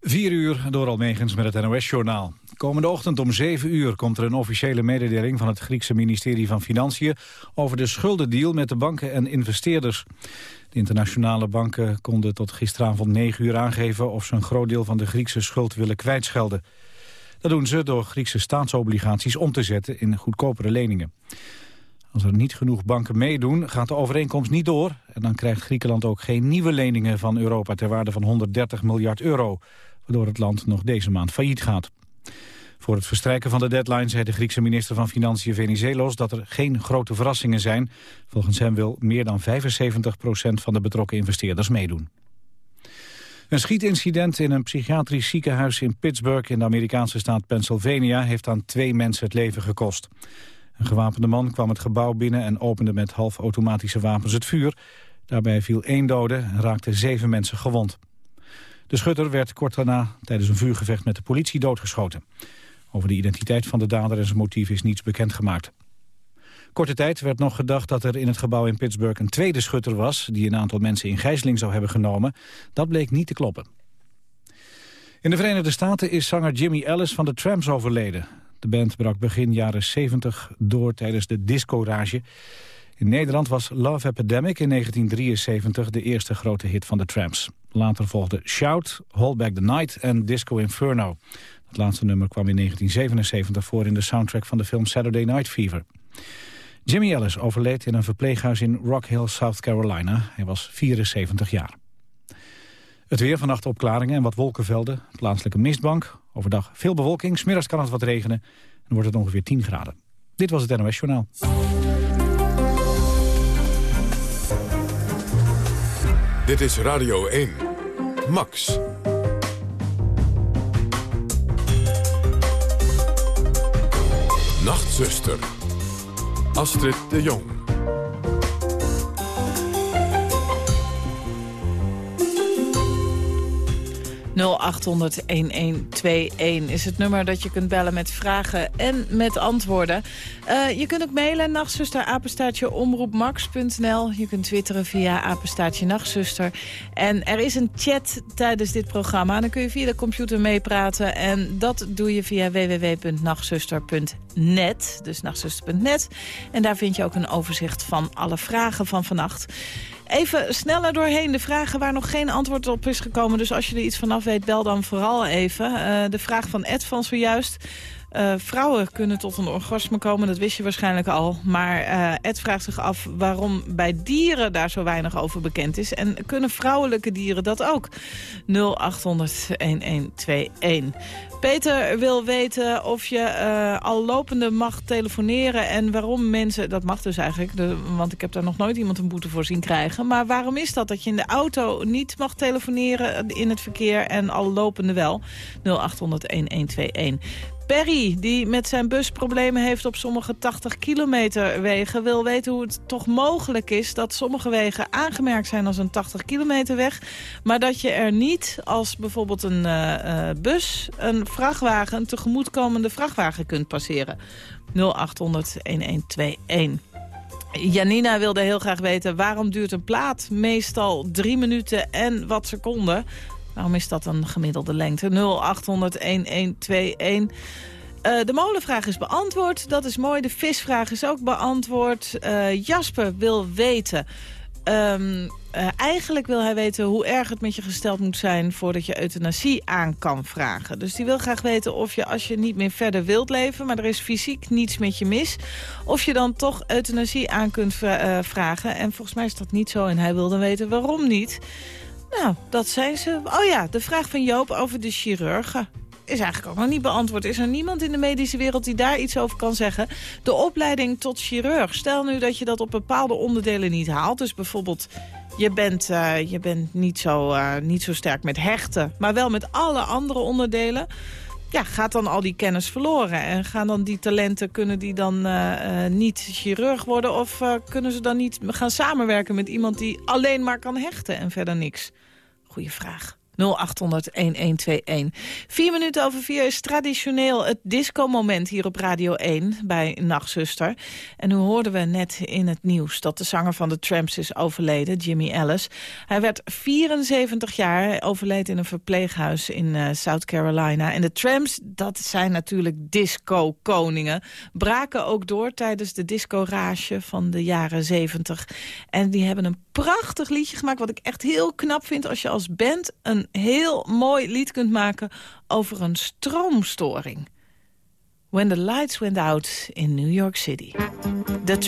4 uur door Almegens met het NOS-journaal. Komende ochtend om 7 uur komt er een officiële mededeling van het Griekse ministerie van Financiën over de schuldendeal met de banken en investeerders. De internationale banken konden tot gisteravond 9 uur aangeven of ze een groot deel van de Griekse schuld willen kwijtschelden. Dat doen ze door Griekse staatsobligaties om te zetten in goedkopere leningen. Als er niet genoeg banken meedoen, gaat de overeenkomst niet door. En dan krijgt Griekenland ook geen nieuwe leningen van Europa ter waarde van 130 miljard euro waardoor het land nog deze maand failliet gaat. Voor het verstrijken van de deadline zei de Griekse minister van Financiën Venizelos dat er geen grote verrassingen zijn. Volgens hem wil meer dan 75% van de betrokken investeerders meedoen. Een schietincident in een psychiatrisch ziekenhuis in Pittsburgh in de Amerikaanse staat Pennsylvania heeft aan twee mensen het leven gekost. Een gewapende man kwam het gebouw binnen en opende met halfautomatische wapens het vuur. Daarbij viel één dode en raakte zeven mensen gewond. De schutter werd kort daarna tijdens een vuurgevecht met de politie doodgeschoten. Over de identiteit van de dader en zijn motief is niets bekendgemaakt. Korte tijd werd nog gedacht dat er in het gebouw in Pittsburgh een tweede schutter was... die een aantal mensen in gijzeling zou hebben genomen. Dat bleek niet te kloppen. In de Verenigde Staten is zanger Jimmy Ellis van de Tramps overleden. De band brak begin jaren 70 door tijdens de disco-rage. In Nederland was Love Epidemic in 1973 de eerste grote hit van de Tramps. Later volgden Shout, Hold Back the Night en Disco Inferno. Het laatste nummer kwam in 1977 voor in de soundtrack van de film Saturday Night Fever. Jimmy Ellis overleed in een verpleeghuis in Rock Hill, South Carolina. Hij was 74 jaar. Het weer vannacht opklaringen en wat wolkenvelden. Plaatselijke mistbank. Overdag veel bewolking. Smiddags kan het wat regenen. En wordt het ongeveer 10 graden. Dit was het NOS Journaal. Dit is Radio 1. Max. Nachtzuster. Astrid de Jong. 0800-1121 is het nummer dat je kunt bellen met vragen en met antwoorden. Uh, je kunt ook mailen, nachtzuster, apenstaartje. Je kunt twitteren via apenstaartje, nachtzuster. En er is een chat tijdens dit programma. Dan kun je via de computer meepraten. En dat doe je via www.nachtzuster.net. Dus nachtzuster.net. En daar vind je ook een overzicht van alle vragen van vannacht. Even sneller doorheen de vragen waar nog geen antwoord op is gekomen. Dus als je er iets vanaf weet, bel dan vooral even. Uh, de vraag van Ed van zojuist. Uh, vrouwen kunnen tot een orgasme komen, dat wist je waarschijnlijk al. Maar uh, Ed vraagt zich af waarom bij dieren daar zo weinig over bekend is. En kunnen vrouwelijke dieren dat ook? 0800-1121. Peter wil weten of je uh, al lopende mag telefoneren en waarom mensen... Dat mag dus eigenlijk, want ik heb daar nog nooit iemand een boete voor zien krijgen. Maar waarom is dat, dat je in de auto niet mag telefoneren in het verkeer en al lopende wel? 0800-1121. Perry, die met zijn bus problemen heeft op sommige 80 kilometer wegen... wil weten hoe het toch mogelijk is dat sommige wegen aangemerkt zijn als een 80 kilometer weg... maar dat je er niet als bijvoorbeeld een uh, bus, een vrachtwagen... een tegemoetkomende vrachtwagen kunt passeren. 0800-1121. Janina wilde heel graag weten waarom duurt een plaat meestal drie minuten en wat seconden. Waarom is dat een gemiddelde lengte? 0800-1121. Uh, de molenvraag is beantwoord. Dat is mooi. De visvraag is ook beantwoord. Uh, Jasper wil weten... Um, uh, eigenlijk wil hij weten hoe erg het met je gesteld moet zijn... voordat je euthanasie aan kan vragen. Dus die wil graag weten of je, als je niet meer verder wilt leven... maar er is fysiek niets met je mis... of je dan toch euthanasie aan kunt vragen. En volgens mij is dat niet zo. En hij wil dan weten waarom niet. Nou, dat zijn ze. Oh ja, de vraag van Joop over de chirurgen is eigenlijk ook nog niet beantwoord. Is er niemand in de medische wereld die daar iets over kan zeggen? De opleiding tot chirurg. Stel nu dat je dat op bepaalde onderdelen niet haalt. Dus bijvoorbeeld, je bent, uh, je bent niet, zo, uh, niet zo sterk met hechten... maar wel met alle andere onderdelen ja, gaat dan al die kennis verloren? En gaan dan die talenten, kunnen die dan uh, niet chirurg worden? Of uh, kunnen ze dan niet gaan samenwerken met iemand die alleen maar kan hechten en verder niks? Goeie vraag. Vier minuten over vier is traditioneel het disco-moment hier op Radio 1 bij Nachtzuster. En nu hoorden we net in het nieuws dat de zanger van de Tramps is overleden, Jimmy Ellis. Hij werd 74 jaar, overleed in een verpleeghuis in uh, South Carolina. En de Tramps, dat zijn natuurlijk disco-koningen. Braken ook door tijdens de disco-rage van de jaren 70. En die hebben een prachtig liedje gemaakt, wat ik echt heel knap vind... als je als band een heel mooi lied kunt maken over een stroomstoring. When the lights went out in New York City. The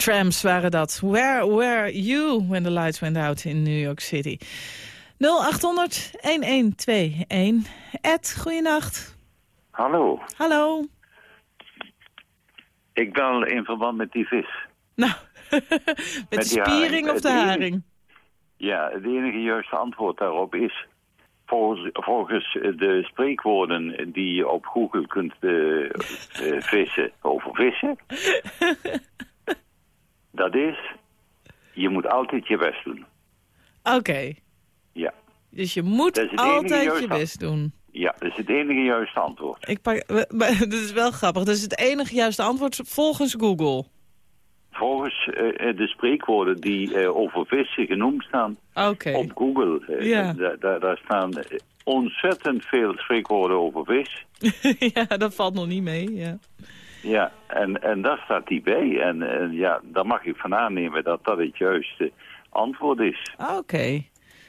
Tramps. Trams waren dat. Where were you when the lights went out in New York City? 0800-1121. Ed, goeienacht. Hallo. Hallo. Ik bel in verband met die vis. Nou, met, de spiering of de haring? Ja, het enige juiste antwoord daarop is... Volgens, volgens de spreekwoorden die je op Google kunt uh, vissen over vissen... Dat is, je moet altijd je best doen. Oké. Ja. Dus je moet altijd je best doen. Ja, dat is het enige juiste antwoord. Ik pak, dat is wel grappig. Dat is het enige juiste antwoord volgens Google. Volgens uh, de spreekwoorden die uh, over vissen genoemd staan okay. op Google. Uh, ja. Daar staan ontzettend veel spreekwoorden over vis. ja, dat valt nog niet mee, ja. Ja, en, en daar staat die bij. En, en ja, daar mag ik van aannemen dat dat het juiste antwoord is. Ah, oké.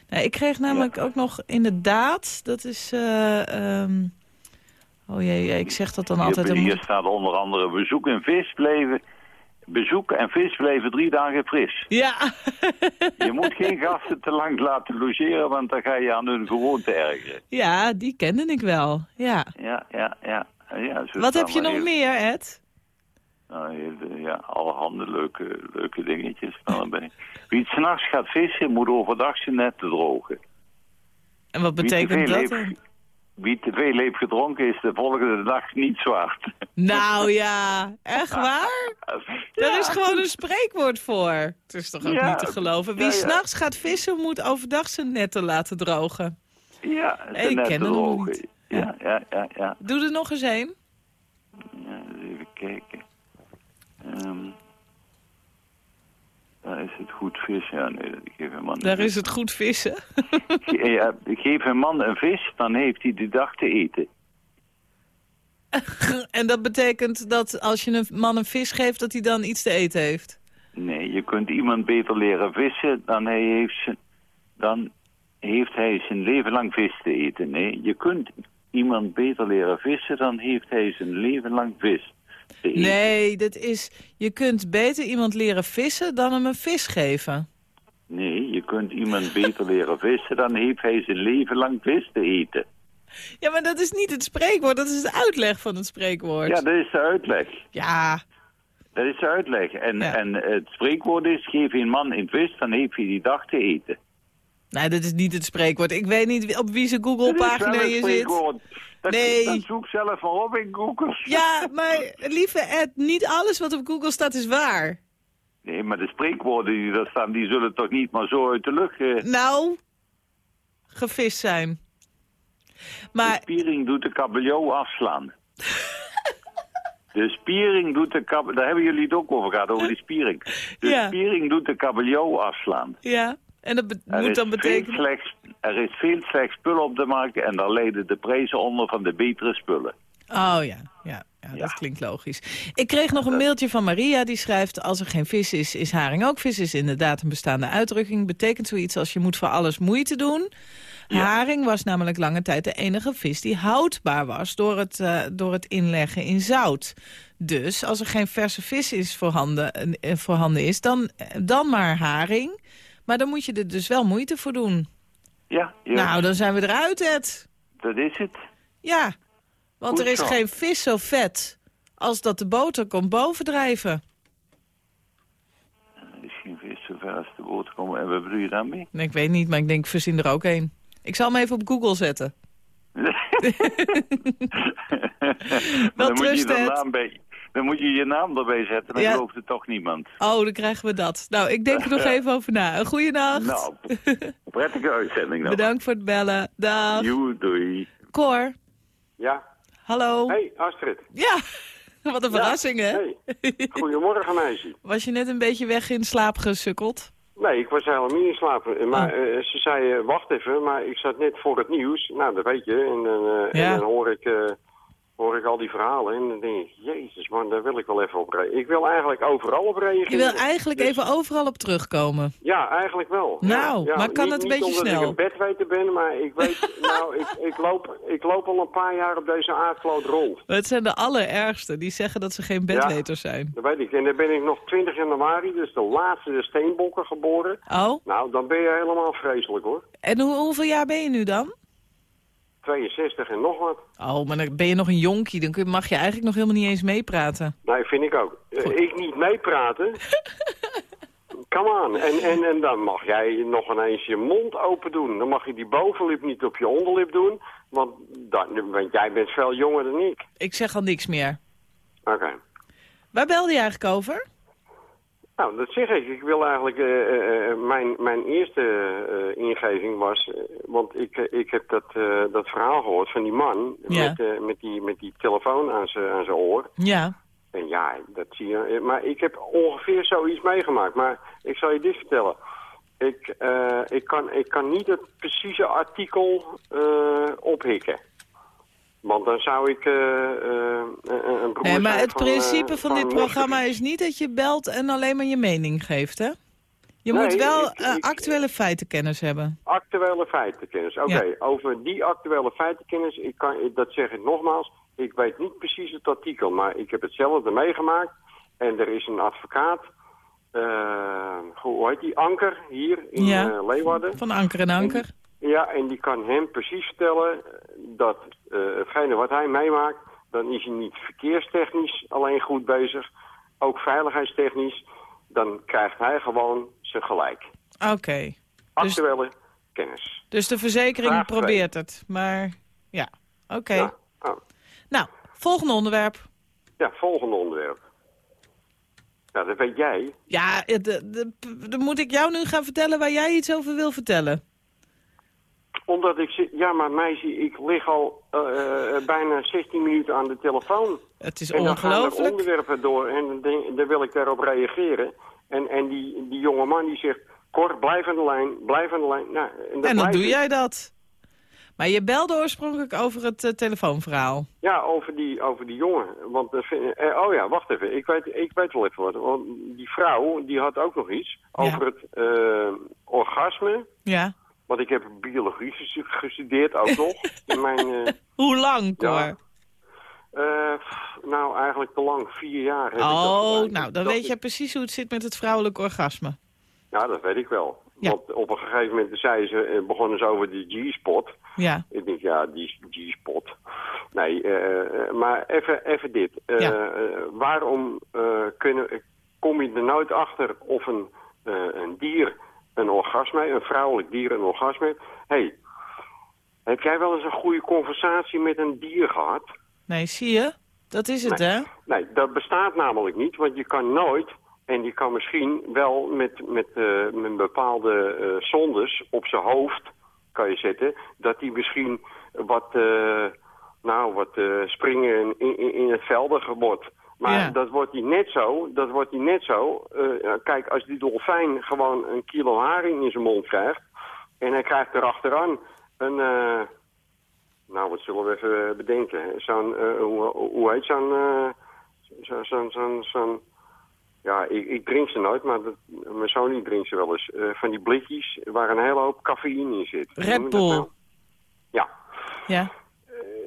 Nou, ik kreeg namelijk ook nog inderdaad, dat is... eh, ehm, oh jee, ik zeg dat dan altijd. Hier, dan hier moet- staat onder andere bezoek en vis bleven... Bezoek en vis bleven drie dagen fris. Ja, Je moet geen gasten te lang laten logeren, want dan ga je aan hun gewoonte ergeren. ja, die kende ik wel. Ja. Ja, ja, ja. Ja zo Wat heb je nog heel- meer, Ed? Nou, heel- ja, allerhande leuke, leuke dingetjes erbij. Wie s'nachts gaat vissen, moet overdag zijn netten drogen. En wat betekent dat heeft, wie te veel heeft gedronken, is de volgende dag niet zwart. Nou ja, echt waar? Daar is gewoon een spreekwoord voor. Het is toch ook Ja, niet te geloven. Wie ja, ja. s'nachts gaat vissen, moet overdag zijn netten laten drogen. Ja, ik netten drogen. Ja, ja, ja, ja. Doe er nog eens een. Ja, even kijken. Ehm, daar is het goed vis. Ja, nee, ik geef een man een Daar is het goed vissen. Ja, geef een man een vis, dan heeft hij de dag te eten. en dat betekent dat als je een man een vis geeft, dat hij dan iets te eten heeft. Nee, je kunt iemand beter leren vissen, dan, hij heeft, dan heeft hij zijn leven lang vis te eten. Nee, je kunt iemand beter leren vissen, dan heeft hij zijn leven lang vis te eten. Nee, dat is, je kunt beter iemand leren vissen dan hem een vis geven. Nee, je kunt iemand beter leren vissen, dan heeft hij zijn leven lang vis te eten. Ja, maar dat is niet het spreekwoord, dat is de uitleg van het spreekwoord. Ja, dat is de uitleg. Ja, Dat is de uitleg. En, Ja. en het spreekwoord is, geef een man een vis, dan heeft hij die dag te eten. Nee, dat is niet het spreekwoord. Ik weet niet op wie zijn Google-pagina je zit. Dat, Nee. dat zoek zelf maar op in Google. Ja, maar lieve Ed, niet alles wat op Google staat is waar. Nee, maar de spreekwoorden die daar staan, die zullen toch niet maar zo uit de lucht... eh, Nou, gevist zijn. De Maar, spiering doet de kabeljauw afslaan. De spiering doet de kabeljauw... Daar hebben jullie het ook over gehad, over die spiering. De Ja. spiering doet de kabeljauw afslaan. ja, en dat moet dan betekenen... slecht, er is veel slecht spul op de markt en daar leiden de prijzen onder van de betere spullen. Oh ja, ja, ja, dat klinkt logisch. Ik kreeg nog een mailtje van Maria die schrijft... als er geen vis is, is haring ook vis. Is inderdaad een bestaande uitdrukking. Betekent zoiets als je moet voor alles moeite doen. Ja. Haring was namelijk lange tijd de enige vis die houdbaar was... door het, eh, door het inleggen in zout. Dus als er geen verse vis is voorhanden, eh, voorhanden is, dan, eh, dan maar haring. Maar dan moet je er dus wel moeite voor doen. Ja, ja Nou, dan zijn we eruit, Ed. dat is het. Ja, want Goed er is zo. geen vis zo vet als dat de boter komt bovendrijven. Er is geen vis zover als de boot komen. En wat bedoel je daarmee? Nee, ik weet niet, maar ik denk, verzin er ook een. Ik zal hem even op Google zetten. Wel dan, moet je trust, de Ed. naam bij, dan moet je je naam erbij zetten, dan Ja. gelooft het toch niemand. Oh, dan krijgen we dat. Nou, ik denk er nog even over na. Een goede nacht. Nou, prettige uitzending nog. Bedankt voor het bellen. Dag. Joe, doei. Cor, Ja. hallo. Hey, Astrid. Ja, wat een verrassing, hè? Hey. Goedemorgen, meisje. Was je net een beetje weg in slaap gesukkeld? Nee, ik was helemaal niet in slaap. Eh, Maar Oh. eh, ze zei, eh, wacht even, maar ik zat net voor het nieuws. Nou, dat weet je. En, dan, eh, Ja. en dan hoor ik, eh, hoor ik al die verhalen. En dan denk ik, jezus man, daar wil ik wel even op reageren. Ik wil eigenlijk overal op reageren. Je wil eigenlijk Dus- even overal op terugkomen. Ja, eigenlijk wel. Nou, ja, ja, maar kan niet, het een niet beetje omdat snel? ik een bedweter ben, maar ik weet, nou, ik, ik, loop, ik loop al een paar jaar op deze aardkloot rond. Het zijn de allerergste. Die zeggen dat ze geen bedweters zijn. Dat weet ik. En dan ben ik nog 20 januari, dus de laatste de steenbokken geboren. Oh, Nou, dan ben je helemaal vreselijk hoor. en hoe, hoeveel jaar ben je nu dan? 62 en nog wat. Oh, maar dan ben je nog een jonkie. Dan mag je eigenlijk nog helemaal niet eens meepraten. Nee, vind ik ook. Eh, Goed. ik niet meepraten. Come on. En, en, en dan mag jij nog ineens je mond open doen. Dan mag je die bovenlip niet op je onderlip doen. Want, dat, want jij bent veel jonger dan ik. Ik zeg al niks meer. Oké. Waar belde je eigenlijk over? Nou, dat zeg ik. Ik wil eigenlijk... eh, eh, eh, mijn, mijn eerste ingeving was... want ik, ik heb dat, dat verhaal gehoord van die man... Ja. Met, met, die, met die telefoon aan zijn aan zijn oor. Ja. En ja, dat zie je. Maar ik heb ongeveer zoiets meegemaakt. Maar ik zal je dit vertellen. Ik, ik, kan, ik kan niet het precieze artikel ophikken. Want dan zou ik eh, eh, een broer Nee, maar het van, principe eh, van dit programma is niet dat je belt en alleen maar je mening geeft, hè? Je Nee, moet wel ik- ik- actuele feitenkennis hebben. Actuele feitenkennis. Oké, Ja. over die actuele feitenkennis, ik kan, dat zeg ik nogmaals, ik weet niet precies het artikel, maar ik heb hetzelfde meegemaakt. En er is een advocaat, hoe heet die, Anker, hier in Ja. Leeuwarden. Van anker en anker. Ja, en die kan hem precies vertellen dat eh, hetgene wat hij meemaakt, dan is hij niet verkeerstechnisch alleen goed bezig, ook veiligheidstechnisch. Dan krijgt hij gewoon zijn gelijk. Oké. Dus, Actuele kennis. dus de verzekering Vraag twee. probeert het. Maar ja, oké. Ja. Oh. Nou, volgende onderwerp. Ja, volgende onderwerp. Ja, dat weet jij. Ja, eh, dan moet ik jou nu gaan vertellen waar jij iets over wil vertellen. Omdat ik zit... Ja, maar meisje, ik lig al eh, eh, bijna 16 minuten aan de telefoon. Het is en dan gaan er ongelooflijk. onderwerpen door en dan, wil ik daarop reageren. En, en die, die jonge man die zegt... Cor, blijf aan de lijn, blijf aan de lijn. Nou, en dan, En dan doe ik. jij dat. Maar je belde oorspronkelijk over het eh, telefoonverhaal. Ja, over die, over die jongen. Want, oh ja, wacht even. Ik weet, ik weet wel even wat. Want die vrouw, die had ook nog iets over het orgasme. Ja. Want ik heb biologie gestu- gestudeerd ook nog. Mijn, eh, Hoe lang, Cor? Ja. eh, nou, eigenlijk te lang. Vier jaar heb ik dat oh, nou, dan Dat weet is- je precies hoe het zit met het vrouwelijk orgasme. Ja, dat weet ik wel. Ja. Want op een gegeven moment zei ze, eh, begonnen ze over de G-spot. Ja. Ik denk, ja, die G-spot. Nee, maar even, even dit. Ja. waarom kunnen, kom je er nooit achter of een, een dier een orgasme, een vrouwelijk dier een orgasme hey, heb jij wel eens een goede conversatie met een dier gehad? Nee, zie je? Dat is het, Nee. hè? Nee, dat bestaat namelijk niet, want je kan nooit... En je kan misschien wel met, met, eh, met bepaalde eh zondes op zijn hoofd kan je zetten... dat hij misschien wat, eh, nou, wat springen in, in, in het veldige wordt. Maar Ja. dat wordt hij net zo, dat wordt hij net zo. eh, kijk, als die dolfijn gewoon een kilo haring in zijn mond krijgt... en hij krijgt erachteraan een... eh, nou, wat zullen we even bedenken? Zo'n, eh, hoe, hoe heet zo'n... eh, zo- zo'n... ja, ik, ik drink ze nooit, maar dat, mijn zoon die drinkt ze wel eens. Eh, van die blikjes waar een hele hoop cafeïne in zit. Red Bull. nou? Ja. Ja.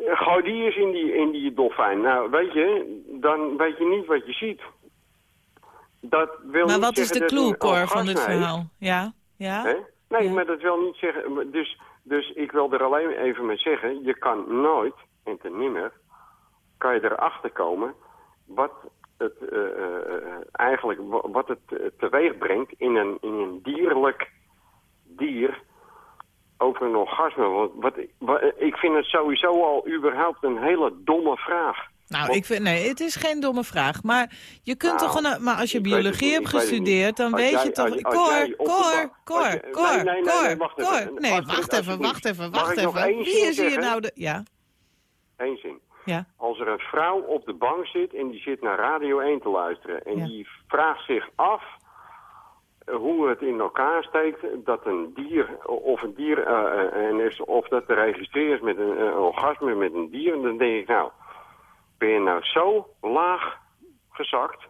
Eh, Gooi die eens in die, in die dolfijn. Nou, weet je, dan weet je niet wat je ziet. Dat wil Maar niet wat is de clue, Cor, van dit verhaal? Ja? Ja? Hè? Nee, Ja. maar dat wil niet zeggen... Dus, dus ik wil er alleen even mee zeggen... je kan nooit, en ten nimmer... kan je erachter komen... wat het eh, eh, eigenlijk wa- wat het teweeg brengt... in een, in een dierlijk dier... over een orgasme. Want wat, wat, ik vind het sowieso al überhaupt een hele domme vraag. Nou, Want- ik vind, nee, het is geen domme vraag. Maar je kunt Nou, toch gewoon... Maar als je biologie hebt gestudeerd, dan weet je toch... Cor, Cor, Cor, je- Cor, nee, nee, wacht even. Cor. Nee, wacht even, wacht even, wacht even. hier zeggen? nou de... Ja, Eén zin. ja. Als er een vrouw op de bank zit en die zit naar Radio 1 te luisteren... en Ja. die vraagt zich af hoe het in elkaar steekt dat een dier of een dier eh, eh, en is, of dat te registreren is met een, eh, orgasme met een dier, dan denk ik nou, ben je nou zo laag gezakt?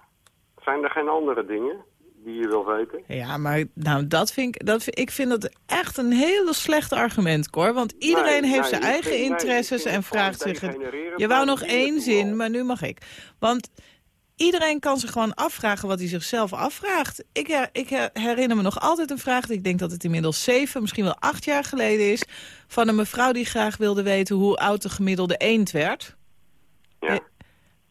Zijn er geen andere dingen die je wil weten? Ja, maar nou, dat vind ik, dat, vind- ik vind dat echt een hele slecht argument, Cor. Want iedereen Nee, heeft nee, zijn eigen vind- interesses en vraagt zich... het- Je wou nog één zin, maar nu mag ik. Want iedereen kan zich gewoon afvragen wat hij zichzelf afvraagt. Ik, her- ik her- herinner me nog altijd een vraag, ik denk dat het inmiddels zeven, misschien wel acht jaar geleden is... van een mevrouw die graag wilde weten hoe oud de gemiddelde eend werd. Ja.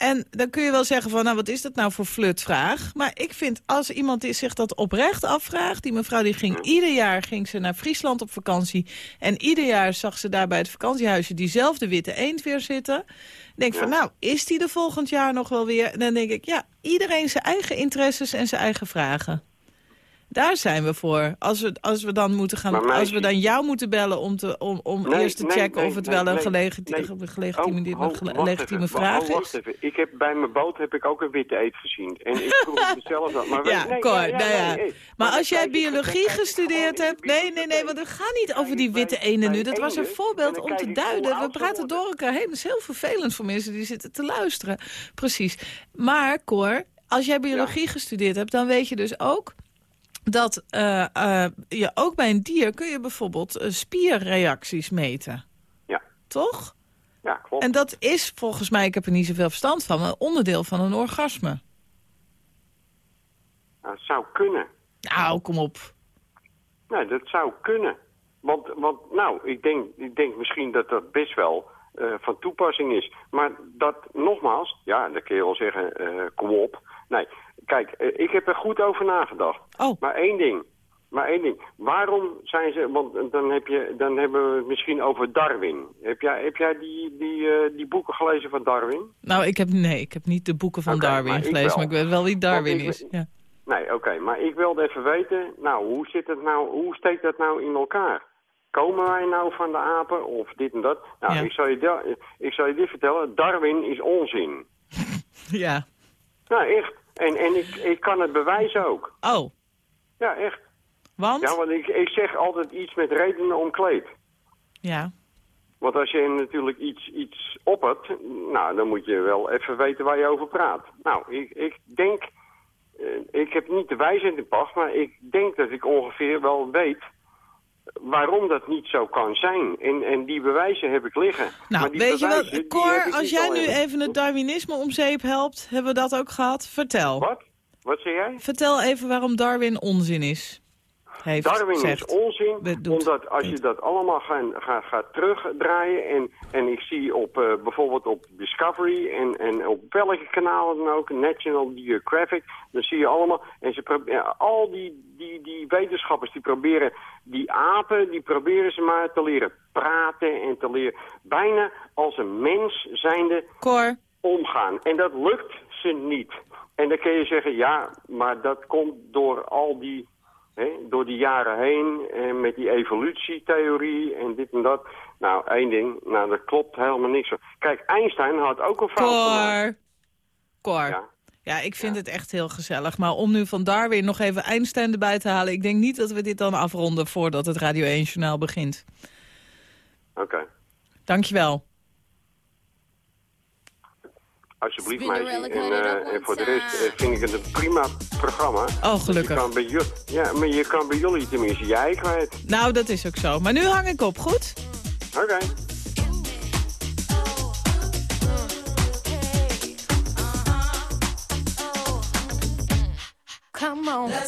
En dan kun je wel zeggen van, nou wat is dat nou voor flutvraag? Maar ik vind, als iemand die zich dat oprecht afvraagt... die mevrouw die ging ieder jaar ging ze naar Friesland op vakantie... en ieder jaar zag ze daar bij het vakantiehuisje diezelfde witte eend weer zitten... denk van, nou, is die er volgend jaar nog wel weer? En dan denk ik, ja, iedereen zijn eigen interesses en zijn eigen vragen. Daar zijn we voor. Als we, als we dan moeten gaan, meisje- als we dan jou moeten bellen om, te, om, om Nee, eerst te nee, checken nee, of het wel een gelegitimeerde, Oh, oh, wacht legitieme vraag Oh, wacht is. even. Ik heb, bij mijn boot heb ik ook een witte eet gezien. En ik vroeg mezelf dat. Maar Ja. Maar als jij biologie gestudeerd hebt... Nee, nee, nee, want het gaat niet over die witte enen nu. Dat was een voorbeeld om te duiden. We praten door elkaar heen. Dat is heel vervelend voor mensen die zitten te luisteren. Precies. Maar, Cor, als jij biologie gestudeerd hebt... dan weet je dus ook dat uh, uh, je ook bij een dier kun je bijvoorbeeld uh, spierreacties meten. Ja. Toch? Ja, klopt. En dat is volgens mij, ik heb er niet zoveel verstand van, een onderdeel van een orgasme. Nou, het zou kunnen. Nou, kom op. Nee, dat zou kunnen. Want, want nou, ik denk, ik denk misschien dat dat best wel uh, van toepassing is. Maar dat, nogmaals, ja, dan kun je wel zeggen, uh, kom op. Nee, kijk, uh, ik heb er goed over nagedacht. Oh. Maar één ding, maar één ding. Waarom zijn ze, want dan, heb je, dan hebben we het misschien over Darwin. Heb jij, heb jij die, die, die boeken gelezen van Darwin? Nou, ik heb, nee, ik heb niet de boeken van okay, Darwin maar gelezen, maar ik weet wel wie Darwin ik, is. Ja. Nee, oké, okay, maar ik wilde even weten, nou, hoe zit het nou, hoe steekt dat nou in elkaar? Komen wij nou van de apen of dit en dat? Nou, Ja. ik, zal je ik zal je dit vertellen. Darwin is onzin. ja. Nou, echt. En, en ik, ik kan het bewijzen ook. Oh, Ja, echt. want? Ja, want ik, ik zeg altijd iets met redenen omkleed. Ja. Want als je natuurlijk iets, iets oppert, nou, dan moet je wel even weten waar je over praat. Nou, ik, ik denk, eh, ik heb niet de wijsheid in pacht, maar ik denk dat ik ongeveer wel weet waarom dat niet zo kan zijn. En, en die bewijzen heb ik liggen. Nou, maar die weet je wat, Cor, als jij nu even. even het Darwinisme om zeep helpt, hebben we dat ook gehad? Vertel. Wat? Wat zeg jij? Vertel even waarom Darwin onzin is. Heeft Darwin zegt. is onzin, omdat als je dat allemaal gaat, gaat, gaat terugdraaien... En, en ik zie op, eh, bijvoorbeeld op Discovery en, en op welke kanalen dan ook... National Geographic, dan zie je allemaal... En ze al die, die, die wetenschappers die proberen... Die apen, die proberen ze maar te leren praten en te leren... bijna als een mens zijnde Cor, omgaan. En dat lukt ze niet. En dan kun je zeggen, ja, maar dat komt door al die, door die jaren heen... en met die evolutietheorie en dit en dat. Nou, één ding, nou, dat klopt helemaal niks. Kijk, Einstein had ook een fout gemaakt. Cor, Cor. Ja. Ja, ik vind het echt heel gezellig. Maar om nu van Darwin nog even Einstein erbij te halen... ik denk niet dat we dit dan afronden voordat het Radio 1-journaal begint. Oké, Dankjewel. Alsjeblieft meisje. En, eh, en voor de rest time. eh, vind ik het een prima programma. Oh, Je gelukkig. kan bij jullie, ja, maar je kan bij jullie tenminste je ei kwijt. Nou, dat is ook zo. Maar nu hang ik op, goed? Oké. Come on. Well,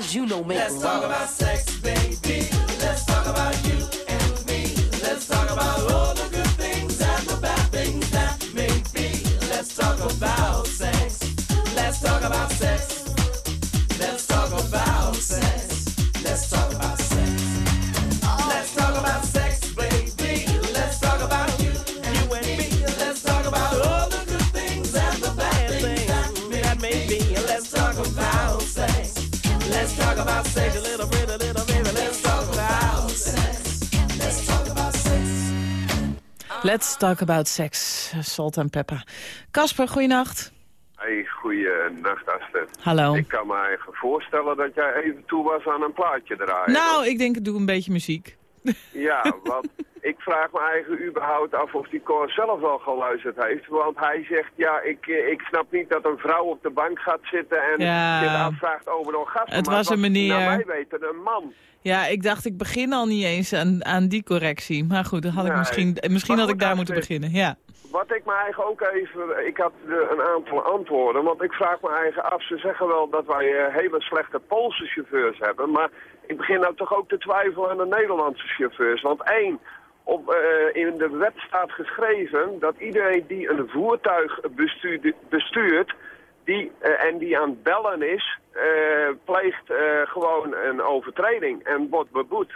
how many guys you know make Let's love? talk about sex, baby. Talk about sex. Salt en pepper. Casper, goeienacht. Hey, goeienacht Astrid. Hallo. Ik kan me eigen voorstellen dat jij even toe was aan een plaatje draaien. Nou, ik denk ik doe een beetje muziek. Ja, want ik vraag me eigen überhaupt af of die Cor zelf wel geluisterd heeft. Want hij zegt, ja, ik, eh, ik snap niet dat een vrouw op de bank gaat zitten en Ja. zich afvraagt over een orgasme. Het was een meneer. Naar mij weten een man. Ja, ik dacht ik begin al niet eens aan, aan die correctie. Maar goed, dan had ik Nee. misschien, misschien Maar had ik daar moeten Astrid, beginnen. Ja. Wat ik me eigen ook even... Ik had eh, een aantal antwoorden, want ik vraag me eigen af. Ze zeggen wel dat wij eh, hele slechte Poolse chauffeurs hebben. Maar ik begin nou toch ook te twijfelen aan de Nederlandse chauffeurs. Want één, op, eh, in de wet staat geschreven dat iedereen die een voertuig bestuurt, bestuurt die, eh, en die aan het bellen is, eh, pleegt eh, gewoon een overtreding en wordt beboet.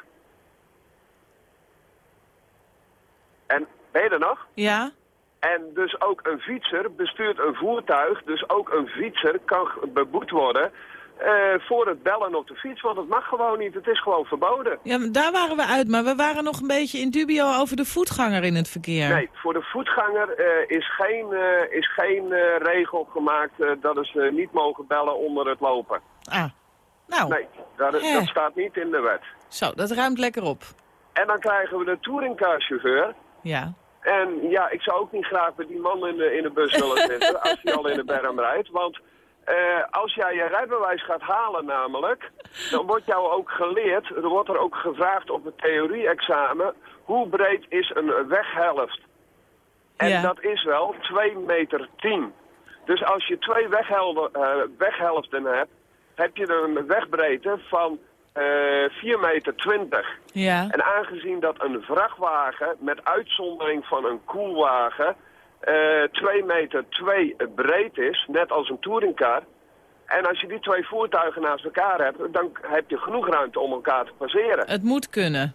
En ben je er nog? Ja? En dus ook een fietser bestuurt een voertuig, dus ook een fietser kan beboet worden eh, voor het bellen op de fiets. Want het mag gewoon niet, het is gewoon verboden. Ja, maar daar waren we uit. Maar we waren nog een beetje in dubio over de voetganger in het verkeer. Nee, voor de voetganger eh, is geen, eh, is geen regel gemaakt dat ze niet mogen bellen onder het lopen. Ah, nou, Nee, dat, dat staat niet in de wet. zo, dat ruimt lekker op. En dan krijgen we de touringcarchauffeur. Ja. En ja, ik zou ook niet graag met die man in de, in de bus willen zitten als hij al in de berm rijdt. Want eh, als jij je rijbewijs gaat halen namelijk, dan wordt jou ook geleerd, er wordt er ook gevraagd op het theorie-examen, hoe breed is een weghelft? En Ja. dat is wel 2 meter 10. Dus als je twee weghelden, eh, weghelften hebt, heb je een wegbreedte van 4 meter 20. Ja. En aangezien dat een vrachtwagen met uitzondering van een koelwagen 2 meter 2 breed is, net als een touringcar. En als je die twee voertuigen naast elkaar hebt, dan heb je genoeg ruimte om elkaar te passeren. Het moet kunnen.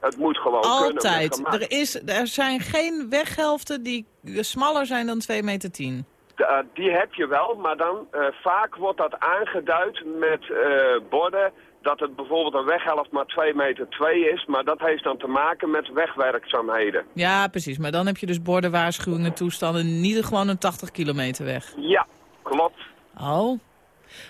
Het moet gewoon kunnen. Altijd. Er, is, er zijn geen weghelften die smaller zijn dan 2 meter 10. Uh, die heb je wel, maar dan eh, vaak wordt dat aangeduid met eh, borden dat het bijvoorbeeld een weghelft maar 2 meter 2 is. Maar dat heeft dan te maken met wegwerkzaamheden. Ja, precies. Maar dan heb je dus borden, waarschuwingen, toestanden. Niet gewoon een 80 kilometer weg. Ja, klopt. Oh.